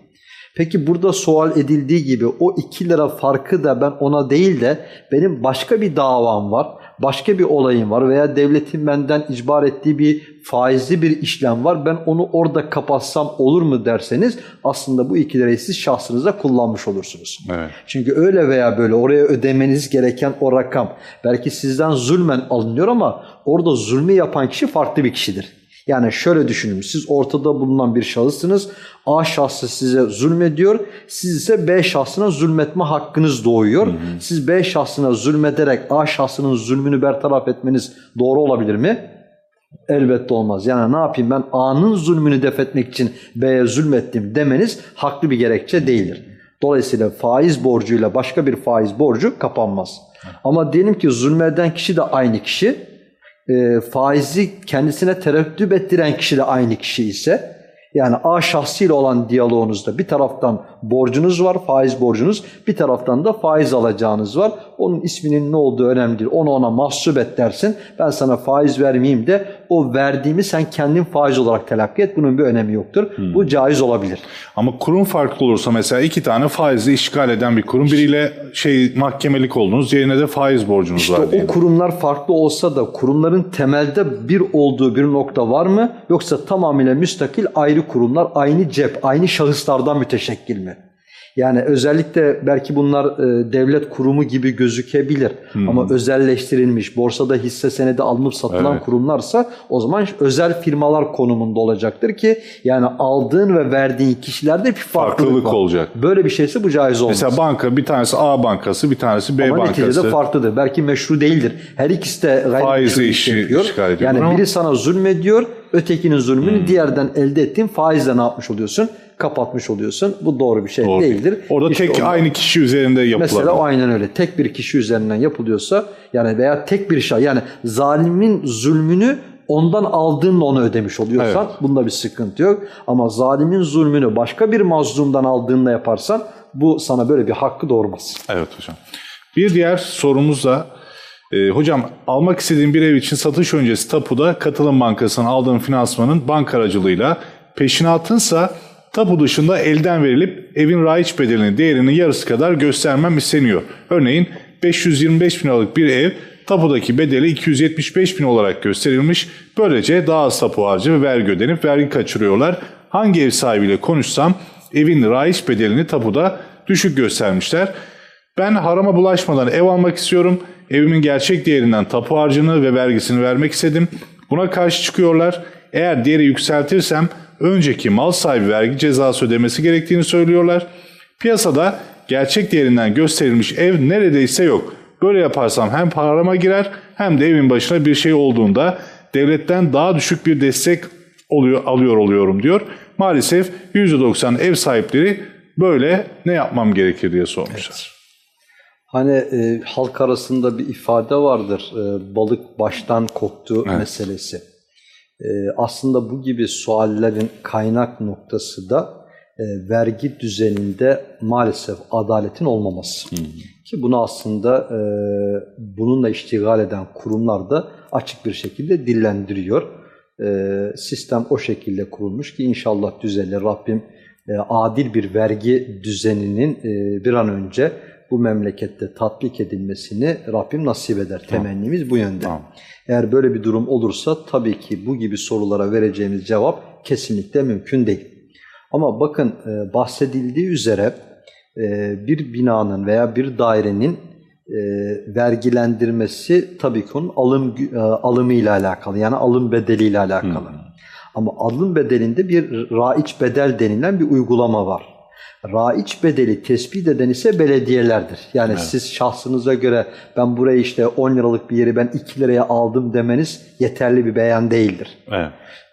[SPEAKER 2] Peki burada sual edildiği gibi o 2 lira farkı da ben ona değil de benim başka bir davam var, başka bir olayım var veya devletin benden icbar ettiği bir faizli bir işlem var. Ben onu orada kapatsam olur mu derseniz aslında bu 2 lirayı siz şahsınıza kullanmış olursunuz.
[SPEAKER 1] Evet.
[SPEAKER 2] Çünkü öyle veya böyle oraya ödemeniz gereken o rakam belki sizden zulmen alınıyor ama orada zulmü yapan kişi farklı bir kişidir. Yani şöyle düşünün siz ortada bulunan bir şahıssınız. A şahsı size zulmediyor. Siz ise B şahsına zulmetme hakkınız doğuyor. Siz B şahsına zulmederek A şahsının zulmünü bertaraf etmeniz doğru olabilir mi? Elbette olmaz. Yani ne yapayım ben A'nın zulmünü def etmek için B'ye zulmettim demeniz haklı bir gerekçe değildir. Dolayısıyla faiz borcuyla başka bir faiz borcu kapanmaz. Ama diyelim ki zulmeden kişi de aynı kişi, e, faizi kendisine tereddüt ettiren kişi de aynı kişi ise yani A şahsıyla olan diyaloğunuzda bir taraftan borcunuz var, faiz borcunuz, bir taraftan da faiz alacağınız var. Onun isminin ne olduğu önemli değil. Onu ona mahsup et dersin. Ben sana faiz vermeyeyim de o verdiğimi sen kendin faiz olarak telakki et. Bunun bir önemi yoktur. Bu caiz olabilir.
[SPEAKER 1] Ama kurum farklı olursa mesela iki tane faizli işgal eden bir kurum. Biriyle şey mahkemelik oldunuz, diğerine de faiz borcunuz
[SPEAKER 2] İşte
[SPEAKER 1] var
[SPEAKER 2] o
[SPEAKER 1] diyelim.
[SPEAKER 2] kurumlar farklı olsa da kurumların temelde bir olduğu bir nokta var mı? Yoksa tamamıyla müstakil ayrı kurumlar, aynı cep, aynı şahıslardan müteşekkil mi? Yani özellikle belki bunlar e, devlet kurumu gibi gözükebilir ama özelleştirilmiş, borsada hisse senedi alınıp satılan
[SPEAKER 1] Evet.
[SPEAKER 2] kurumlarsa o zaman özel firmalar konumunda olacaktır ki yani aldığın ve verdiğin kişilerde bir farklılık,
[SPEAKER 1] Farklılık
[SPEAKER 2] var.
[SPEAKER 1] olacak.
[SPEAKER 2] Böyle bir şeyse bu caiz olmaz.
[SPEAKER 1] Mesela banka bir tanesi A bankası, bir tanesi B
[SPEAKER 2] Ama
[SPEAKER 1] bankası.
[SPEAKER 2] neticede farklıdır. Belki meşru değildir. Her ikisi de gayri
[SPEAKER 1] Faizle
[SPEAKER 2] meşru
[SPEAKER 1] işi
[SPEAKER 2] iş yapıyor. Yani
[SPEAKER 1] Ama-
[SPEAKER 2] biri sana zulmediyor, ötekinin zulmünü diğerden elde ettiğin faizle ne yapmış oluyorsun? Kapatmış oluyorsun. Bu doğru bir şey
[SPEAKER 1] Doğru.
[SPEAKER 2] değildir.
[SPEAKER 1] Orada
[SPEAKER 2] İşte
[SPEAKER 1] tek
[SPEAKER 2] onda-
[SPEAKER 1] aynı kişi üzerinde yapılan.
[SPEAKER 2] Mesela o aynen öyle. Tek bir kişi üzerinden yapılıyorsa yani veya tek bir şey yani zalimin zulmünü ondan aldığınla onu ödemiş oluyorsan
[SPEAKER 1] Evet.
[SPEAKER 2] bunda bir sıkıntı yok. Ama zalimin zulmünü başka bir mazlumdan aldığınla yaparsan bu sana böyle bir hakkı doğurmaz.
[SPEAKER 1] Evet hocam. Bir diğer sorumuz da e, hocam almak istediğim bir ev için satış öncesi tapuda katılım bankasından aldığım finansmanın banka aracılığıyla peşinatınsa tapu dışında elden verilip evin raiç bedelinin değerinin yarısı kadar göstermem isteniyor. Örneğin 525 bin liralık bir ev tapudaki bedeli 275 bin olarak gösterilmiş. Böylece daha az tapu harcı ve vergi ödenip vergi kaçırıyorlar. Hangi ev sahibiyle konuşsam evin raiç bedelini tapuda düşük göstermişler. Ben harama bulaşmadan ev almak istiyorum. Evimin gerçek değerinden tapu harcını ve vergisini vermek istedim. Buna karşı çıkıyorlar. Eğer değeri yükseltirsem önceki mal sahibi vergi cezası ödemesi gerektiğini söylüyorlar. Piyasada gerçek değerinden gösterilmiş ev neredeyse yok. Böyle yaparsam hem harama girer hem de evin başına bir şey olduğunda devletten daha düşük bir destek oluyor, alıyor oluyorum diyor. Maalesef %90 ev sahipleri böyle ne yapmam gerekir diye sormuşlar.
[SPEAKER 2] Hani e, halk arasında bir ifade vardır. e, balık baştan koktu meselesi. E, aslında bu gibi suallerin kaynak noktası da e, vergi düzeninde maalesef adaletin olmaması. Ki bunu aslında e, bununla iştigal eden kurumlar da açık bir şekilde dillendiriyor. E, sistem o şekilde kurulmuş ki inşallah düzelir. Rabbim adil bir vergi düzeninin bir an önce bu memlekette tatbik edilmesini Rabbim nasip eder. Temennimiz bu yönde.
[SPEAKER 1] Tamam.
[SPEAKER 2] Eğer böyle bir durum olursa tabii ki bu gibi sorulara vereceğimiz cevap kesinlikle mümkün değil. Ama bakın e, bahsedildiği üzere e, bir binanın veya bir dairenin e, vergilendirmesi tabii ki onun alım alımıyla alakalı. Yani alım bedeliyle alakalı. Ama alım bedelinde bir raiç bedel denilen bir uygulama var. Raiç bedeli tespit eden ise belediyelerdir. Yani siz şahsınıza göre ben burayı işte 10 liralık bir yeri ben 2 liraya aldım demeniz yeterli bir beyan değildir.
[SPEAKER 1] Evet.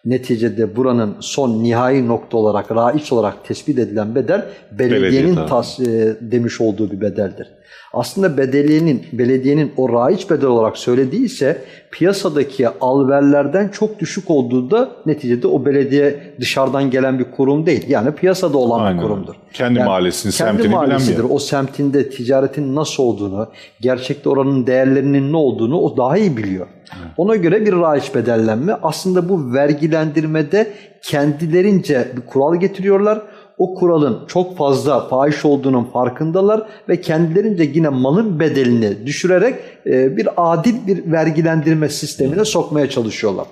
[SPEAKER 2] Neticede buranın son nihai nokta olarak, raiç olarak tespit edilen bedel
[SPEAKER 1] Belediye
[SPEAKER 2] belediyenin
[SPEAKER 1] tabii.
[SPEAKER 2] tas, e, demiş olduğu bir bedeldir. Aslında belediyenin, belediyenin o raiç bedel olarak söylediği ise piyasadaki alverlerden çok düşük olduğu da neticede o belediye dışarıdan gelen bir kurum değil. Yani piyasada olan
[SPEAKER 1] Aynen.
[SPEAKER 2] bir kurumdur.
[SPEAKER 1] Kendi mahallesini,
[SPEAKER 2] kendi
[SPEAKER 1] semtini bilen bir
[SPEAKER 2] mahallesidir. O semtinde ticaretin nasıl olduğunu, gerçekte oranın değerlerinin ne olduğunu o daha iyi biliyor. Ona göre bir raiç bedellenme. Aslında bu vergilendirmede kendilerince bir kural getiriyorlar. O kuralın çok fazla fahiş olduğunun farkındalar ve kendilerince yine malın bedelini düşürerek e, bir adil bir vergilendirme sistemine sokmaya çalışıyorlar.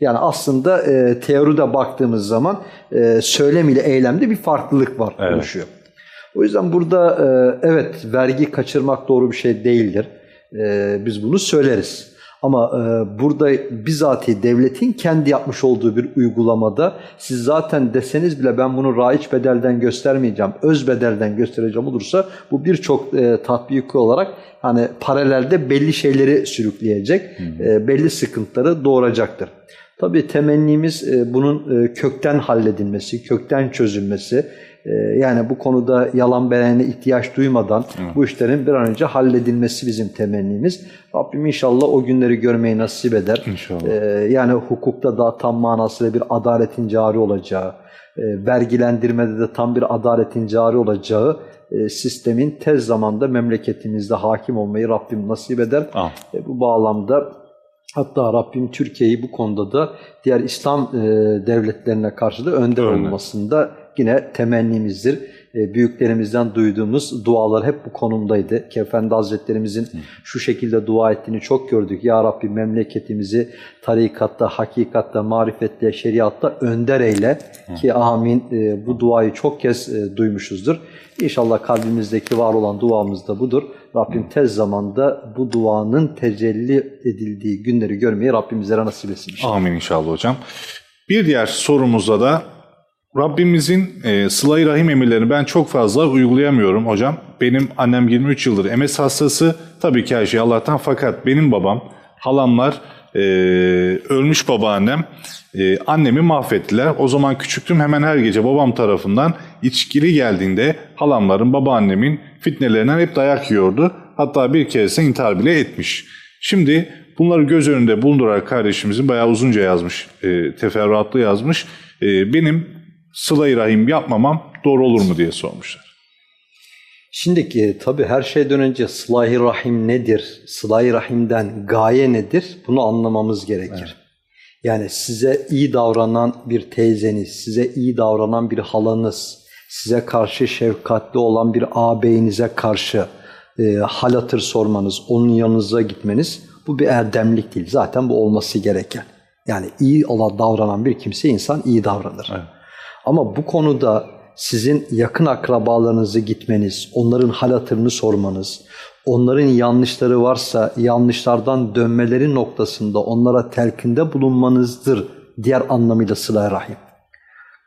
[SPEAKER 2] Yani aslında e, teoride baktığımız zaman e, söylem ile eylemde bir farklılık var
[SPEAKER 1] Evet.
[SPEAKER 2] oluşuyor. O yüzden burada e, evet vergi kaçırmak doğru bir şey değildir. E, biz bunu söyleriz. Ama e, burada bizatihi devletin kendi yapmış olduğu bir uygulamada siz zaten deseniz bile ben bunu raiç bedelden göstermeyeceğim, öz bedelden göstereceğim olursa bu birçok e, tatbiki olarak hani paralelde belli şeyleri sürükleyecek, e, belli sıkıntıları doğuracaktır. Tabii temennimiz e, bunun e, kökten halledilmesi, kökten çözülmesi. E, yani bu konuda yalan beyane ihtiyaç duymadan bu işlerin bir an önce halledilmesi bizim temennimiz. Rabbim inşallah o günleri görmeyi nasip eder.
[SPEAKER 1] İnşallah.
[SPEAKER 2] E, yani hukukta da tam manasıyla bir adaletin cari olacağı, e, vergilendirmede de tam bir adaletin cari olacağı e, sistemin tez zamanda memleketimizde hakim olmayı Rabbim nasip eder. E, bu bağlamda hatta Rabbim Türkiye'yi bu konuda da diğer İslam e, devletlerine karşı da önder
[SPEAKER 1] Örnek.
[SPEAKER 2] olmasında yine temennimizdir. E, büyüklerimizden duyduğumuz dualar hep bu konumdaydı. Ki Efendi Hazretlerimizin şu şekilde dua ettiğini çok gördük. Ya Rabbi memleketimizi tarikatta, hakikatta, marifette, şeriatta önder eyle. Ki amin e, bu duayı çok kez e, duymuşuzdur. İnşallah kalbimizdeki var olan duamız da budur. Rabbim tez zamanda bu duanın tecelli edildiği günleri görmeyi Rabbim bizlere nasip etsin. inşallah.
[SPEAKER 1] Amin inşallah hocam. Bir diğer sorumuzda da Rabbimizin e, sıla-i rahim emirlerini ben çok fazla uygulayamıyorum hocam. Benim annem 23 yıldır MS hastası. Tabii ki her şey Allah'tan fakat benim babam, halamlar, e, ölmüş babaannem e, annemi mahvettiler. O zaman küçüktüm hemen her gece babam tarafından içkili geldiğinde halamların, babaannemin fitnelerinden hep dayak yiyordu. Hatta bir keresinde intihar bile etmiş. Şimdi bunları göz önünde bulundurarak kardeşimizin bayağı uzunca yazmış, e, teferruatlı yazmış. E, benim sıla-i rahim yapmamam doğru olur mu diye sormuşlar.
[SPEAKER 2] Şimdi ki tabii her şeyden önce sıla-i rahim nedir? Sıla-i rahimden gaye nedir? Bunu anlamamız gerekir. Yani size iyi davranan bir teyzeniz, size iyi davranan bir halanız, size karşı şefkatli olan bir ağabeyinize karşı e, hal hatır sormanız, onun yanınıza gitmeniz bu bir erdemlik değil. Zaten bu olması gereken. Yani iyi olan davranan bir kimse insan iyi davranır. Ama bu konuda sizin yakın akrabalarınızı gitmeniz, onların hal hatırını sormanız, onların yanlışları varsa yanlışlardan dönmeleri noktasında onlara telkinde bulunmanızdır diğer anlamıyla sıla rahim.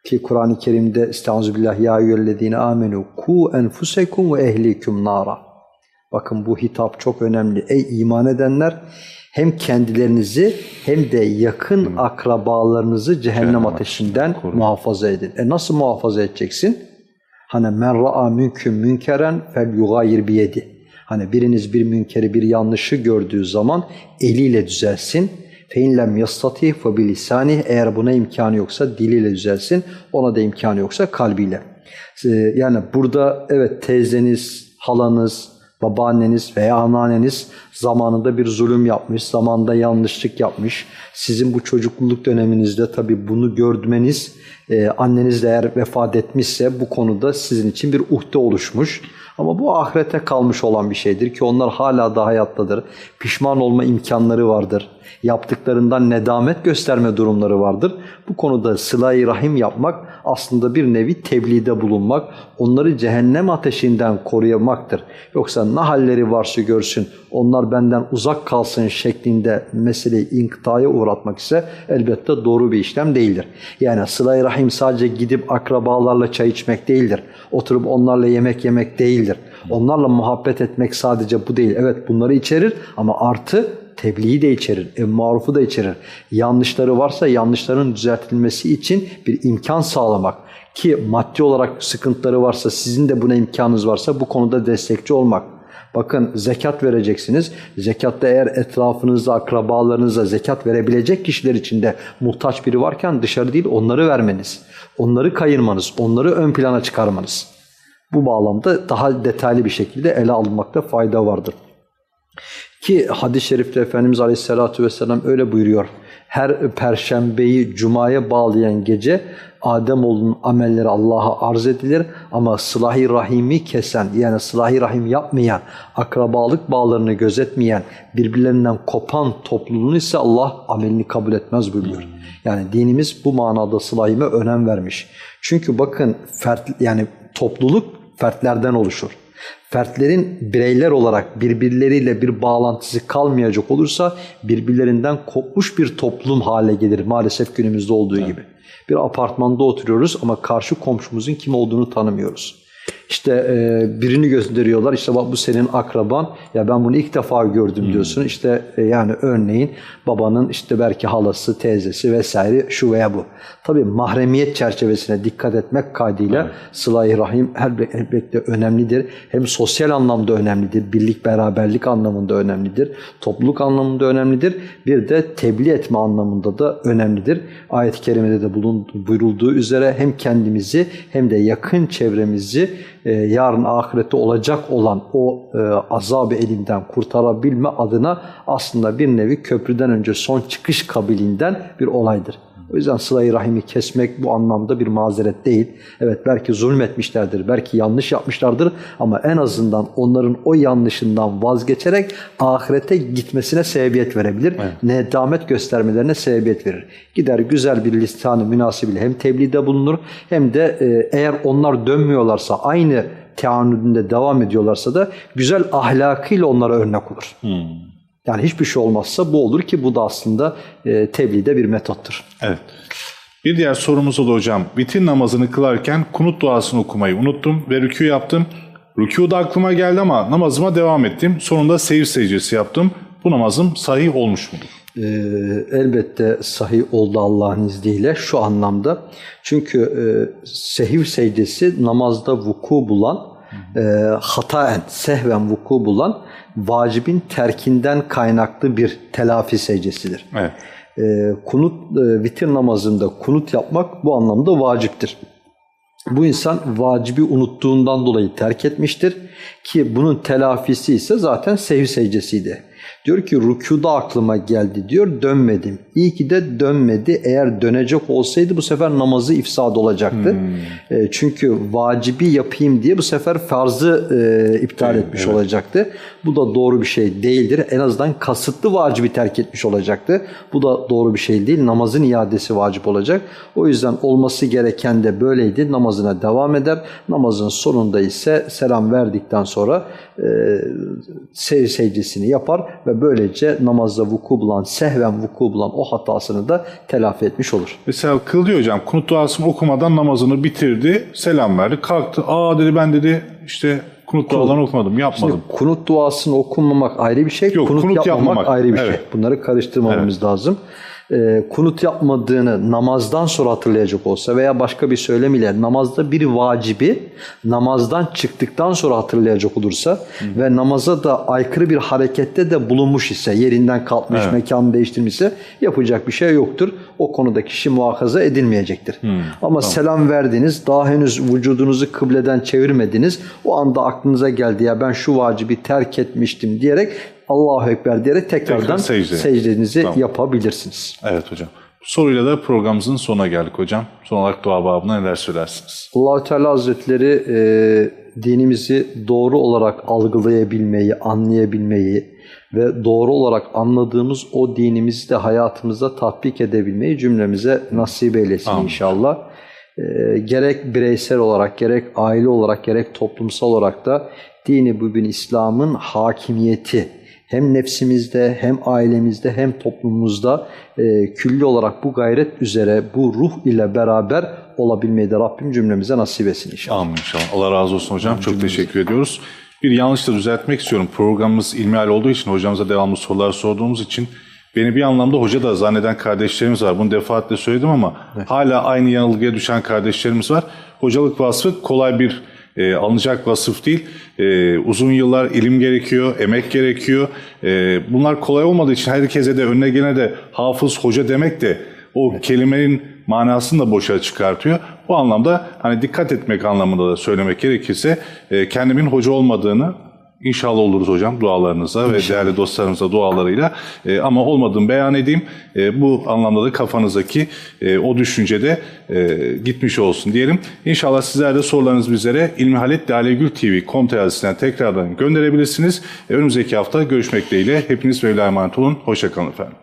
[SPEAKER 2] Ki Kur'an-ı Kerim'de Estağfirullah ya eyyühellezine amenu ku enfusekum ve ehlikum nara. Bakın bu hitap çok önemli. Ey iman edenler hem kendilerinizi hem de yakın akrabalarınızı cehennem,
[SPEAKER 1] Cehennem
[SPEAKER 2] ateşinden
[SPEAKER 1] koruyun.
[SPEAKER 2] muhafaza edin. E nasıl muhafaza edeceksin? Hani men ra'a mümkün münkeren fel yugayir biyedi. Hani biriniz bir münkeri bir yanlışı gördüğü zaman eliyle düzelsin. Fe in lem yastati fe bilisani eğer buna imkanı yoksa diliyle düzelsin. Ona da imkanı yoksa kalbiyle. Ee, Yani burada evet teyzeniz, halanız, babaanneniz veya anneanneniz zamanında bir zulüm yapmış, zamanında yanlışlık yapmış. Sizin bu çocukluk döneminizde tabii bunu gördmeniz, e, anneniz eğer vefat etmişse bu konuda sizin için bir uhde oluşmuş. Ama bu ahirete kalmış olan bir şeydir ki onlar hala da hayattadır. Pişman olma imkanları vardır. Yaptıklarından nedamet gösterme durumları vardır. Bu konuda sıla-i rahim yapmak aslında bir nevi tebliğde bulunmak, onları cehennem ateşinden koruyamaktır. Yoksa ne halleri varsa görsün, onlar benden uzak kalsın şeklinde meseleyi inkıtaya uğratmak ise elbette doğru bir işlem değildir. Yani sıla rahim sadece gidip akrabalarla çay içmek değildir. Oturup onlarla yemek yemek değildir. Onlarla muhabbet etmek sadece bu değil. Evet bunları içerir ama artı tebliği de içerir, ev marufu da içerir. Yanlışları varsa yanlışların düzeltilmesi için bir imkan sağlamak ki maddi olarak sıkıntıları varsa sizin de buna imkanınız varsa bu konuda destekçi olmak. Bakın zekat vereceksiniz. Zekatta eğer etrafınızda, akrabalarınızda zekat verebilecek kişiler içinde muhtaç biri varken dışarı değil onları vermeniz. Onları kayırmanız, onları ön plana çıkarmanız. Bu bağlamda daha detaylı bir şekilde ele alınmakta fayda vardır. Ki hadis-i şerifte Efendimiz Aleyhisselatü Vesselam öyle buyuruyor. Her perşembeyi cumaya bağlayan gece Ademoğlunun amelleri Allah'a arz edilir ama sılahi rahimi kesen yani sılahi rahim yapmayan, akrabalık bağlarını gözetmeyen, birbirlerinden kopan topluluğunu ise Allah amelini kabul etmez buyuruyor. Yani dinimiz bu manada sılahime önem vermiş. Çünkü bakın fert, yani topluluk fertlerden oluşur fertlerin bireyler olarak birbirleriyle bir bağlantısı kalmayacak olursa birbirlerinden kopmuş bir toplum hale gelir maalesef günümüzde olduğu evet. gibi. Bir apartmanda oturuyoruz ama karşı komşumuzun kim olduğunu tanımıyoruz. İşte e, birini gösteriyorlar. İşte bak bu senin akraban. Ya ben bunu ilk defa gördüm hmm. diyorsun. İşte e, yani örneğin babanın işte belki halası, teyzesi vesaire şu veya bu. Tabii mahremiyet çerçevesine dikkat etmek kaydıyla evet. sıla-i rahim elbette önemlidir. Hem sosyal anlamda önemlidir. Birlik, beraberlik anlamında önemlidir. Topluluk anlamında önemlidir. Bir de tebliğ etme anlamında da önemlidir. Ayet-i kerimede de bulun, buyurulduğu üzere hem kendimizi hem de yakın çevremizi e, yarın ahirette olacak olan o e, azab-ı elimden kurtarabilme adına aslında bir nevi köprüden önce son çıkış kabiliğinden bir olaydır. O yüzden sıla rahimi kesmek bu anlamda bir mazeret değil. Evet belki zulmetmişlerdir, belki yanlış yapmışlardır ama en azından onların o yanlışından vazgeçerek ahirete gitmesine sebebiyet verebilir. Evet. Nedamet göstermelerine sebebiyet verir. Gider güzel bir listanı münasibiyle hem tebliğde bulunur hem de e, eğer onlar dönmüyorlarsa aynı teanüdünde devam ediyorlarsa da güzel ahlakıyla onlara örnek olur. Hmm. Yani hiçbir şey olmazsa bu olur ki bu da aslında e, tebliğde bir metottur.
[SPEAKER 1] Evet. Bir diğer sorumuz oldu hocam. Vitin namazını kılarken kunut duasını okumayı unuttum ve rükû yaptım. Rükû da aklıma geldi ama namazıma devam ettim. Sonunda seyir secdesi yaptım. Bu namazım sahih olmuş mudur?
[SPEAKER 2] Ee, elbette sahih oldu Allah'ın izniyle şu anlamda. Çünkü e, sehiv secdesi namazda vuku bulan, e, hataen, sehven vuku bulan vacibin terkinden kaynaklı bir telafi secdesidir. Evet. E, kunut e, vitir namazında kunut yapmak bu anlamda vaciptir. Bu insan vacibi unuttuğundan dolayı terk etmiştir ki bunun telafisi ise zaten sehiv secdesiydi. Diyor ki rükuda aklıma geldi diyor dönmedim. İyi ki de dönmedi. Eğer dönecek olsaydı bu sefer namazı ifsad olacaktı. Hmm. E, çünkü vacibi yapayım diye bu sefer farzı e, iptal evet, etmiş evet. olacaktı. Bu da doğru bir şey değildir. En azından kasıtlı vacibi terk etmiş olacaktı. Bu da doğru bir şey değil. Namazın iadesi vacip olacak. O yüzden olması gereken de böyleydi. Namazına devam eder. Namazın sonunda ise selam verdikten sonra e, seyir secdesini yapar ve böylece namazda vuku bulan, sehven vuku bulan o hatasını da telafi etmiş olur.
[SPEAKER 1] Mesela kılıyor hocam kunut duasını okumadan namazını bitirdi, selam verdi, kalktı. Aa dedi ben dedi işte kunut dualarını okumadım, yapmadım.
[SPEAKER 2] Şimdi kunut duasını okumamak ayrı bir şey, Yok, kunut, kunut yapmamak, yapmamak ayrı bir şey. evet. şey. Bunları karıştırmamamız evet. lazım e, kunut yapmadığını namazdan sonra hatırlayacak olsa veya başka bir söylem ile namazda bir vacibi namazdan çıktıktan sonra hatırlayacak olursa Hı. ve namaza da aykırı bir harekette de bulunmuş ise yerinden kalkmış, evet. mekanı değiştirmişse yapacak bir şey yoktur. O konuda kişi muhakaza edilmeyecektir. Hı. Ama tamam. selam verdiniz, daha henüz vücudunuzu kıbleden çevirmediniz. O anda aklınıza geldi ya ben şu vacibi terk etmiştim diyerek Allahu Ekber diyerek tekrardan Tekrar secde. secdenizi tamam. yapabilirsiniz.
[SPEAKER 1] Evet hocam. Bu soruyla da programımızın sonuna geldik hocam. Son olarak dua babına neler söylersiniz?
[SPEAKER 2] allah Teala Hazretleri e, dinimizi doğru olarak algılayabilmeyi, anlayabilmeyi ve doğru olarak anladığımız o dinimizi de hayatımızda tatbik edebilmeyi cümlemize nasip eylesin Amin. inşallah. e, gerek bireysel olarak, gerek aile olarak, gerek toplumsal olarak da dini bugün İslam'ın hakimiyeti hem nefsimizde, hem ailemizde, hem toplumumuzda e, külli olarak bu gayret üzere, bu ruh ile beraber olabilmeyi de Rabbim cümlemize nasip etsin inşallah.
[SPEAKER 1] Amin inşallah. Allah razı olsun hocam. Çok teşekkür ediyoruz. Bir yanlış da düzeltmek istiyorum. Programımız ilmihal olduğu için hocamıza devamlı sorular sorduğumuz için beni bir anlamda hoca da zanneden kardeşlerimiz var. Bunu defaatle söyledim ama hala aynı yanılgıya düşen kardeşlerimiz var. Hocalık vasfı kolay bir e, alınacak vasıf değil. E, uzun yıllar ilim gerekiyor, emek gerekiyor. E, bunlar kolay olmadığı için herkese de önüne gelene de hafız hoca demek de o kelimenin manasını da boşa çıkartıyor. Bu anlamda hani dikkat etmek anlamında da söylemek gerekirse e, kendimin hoca olmadığını inşallah oluruz hocam dualarınıza ve değerli dostlarımıza dualarıyla E, ama olmadığını beyan edeyim. E, bu anlamda da kafanızdaki e, o düşüncede e, gitmiş olsun diyelim. İnşallah sizler de sorularınız bizlere İlmihalet Lalegül TV kom adresinden tekrardan gönderebilirsiniz. E, önümüzdeki hafta görüşmek dileğiyle. Hepiniz Mevla'ya emanet olun. Hoşçakalın efendim.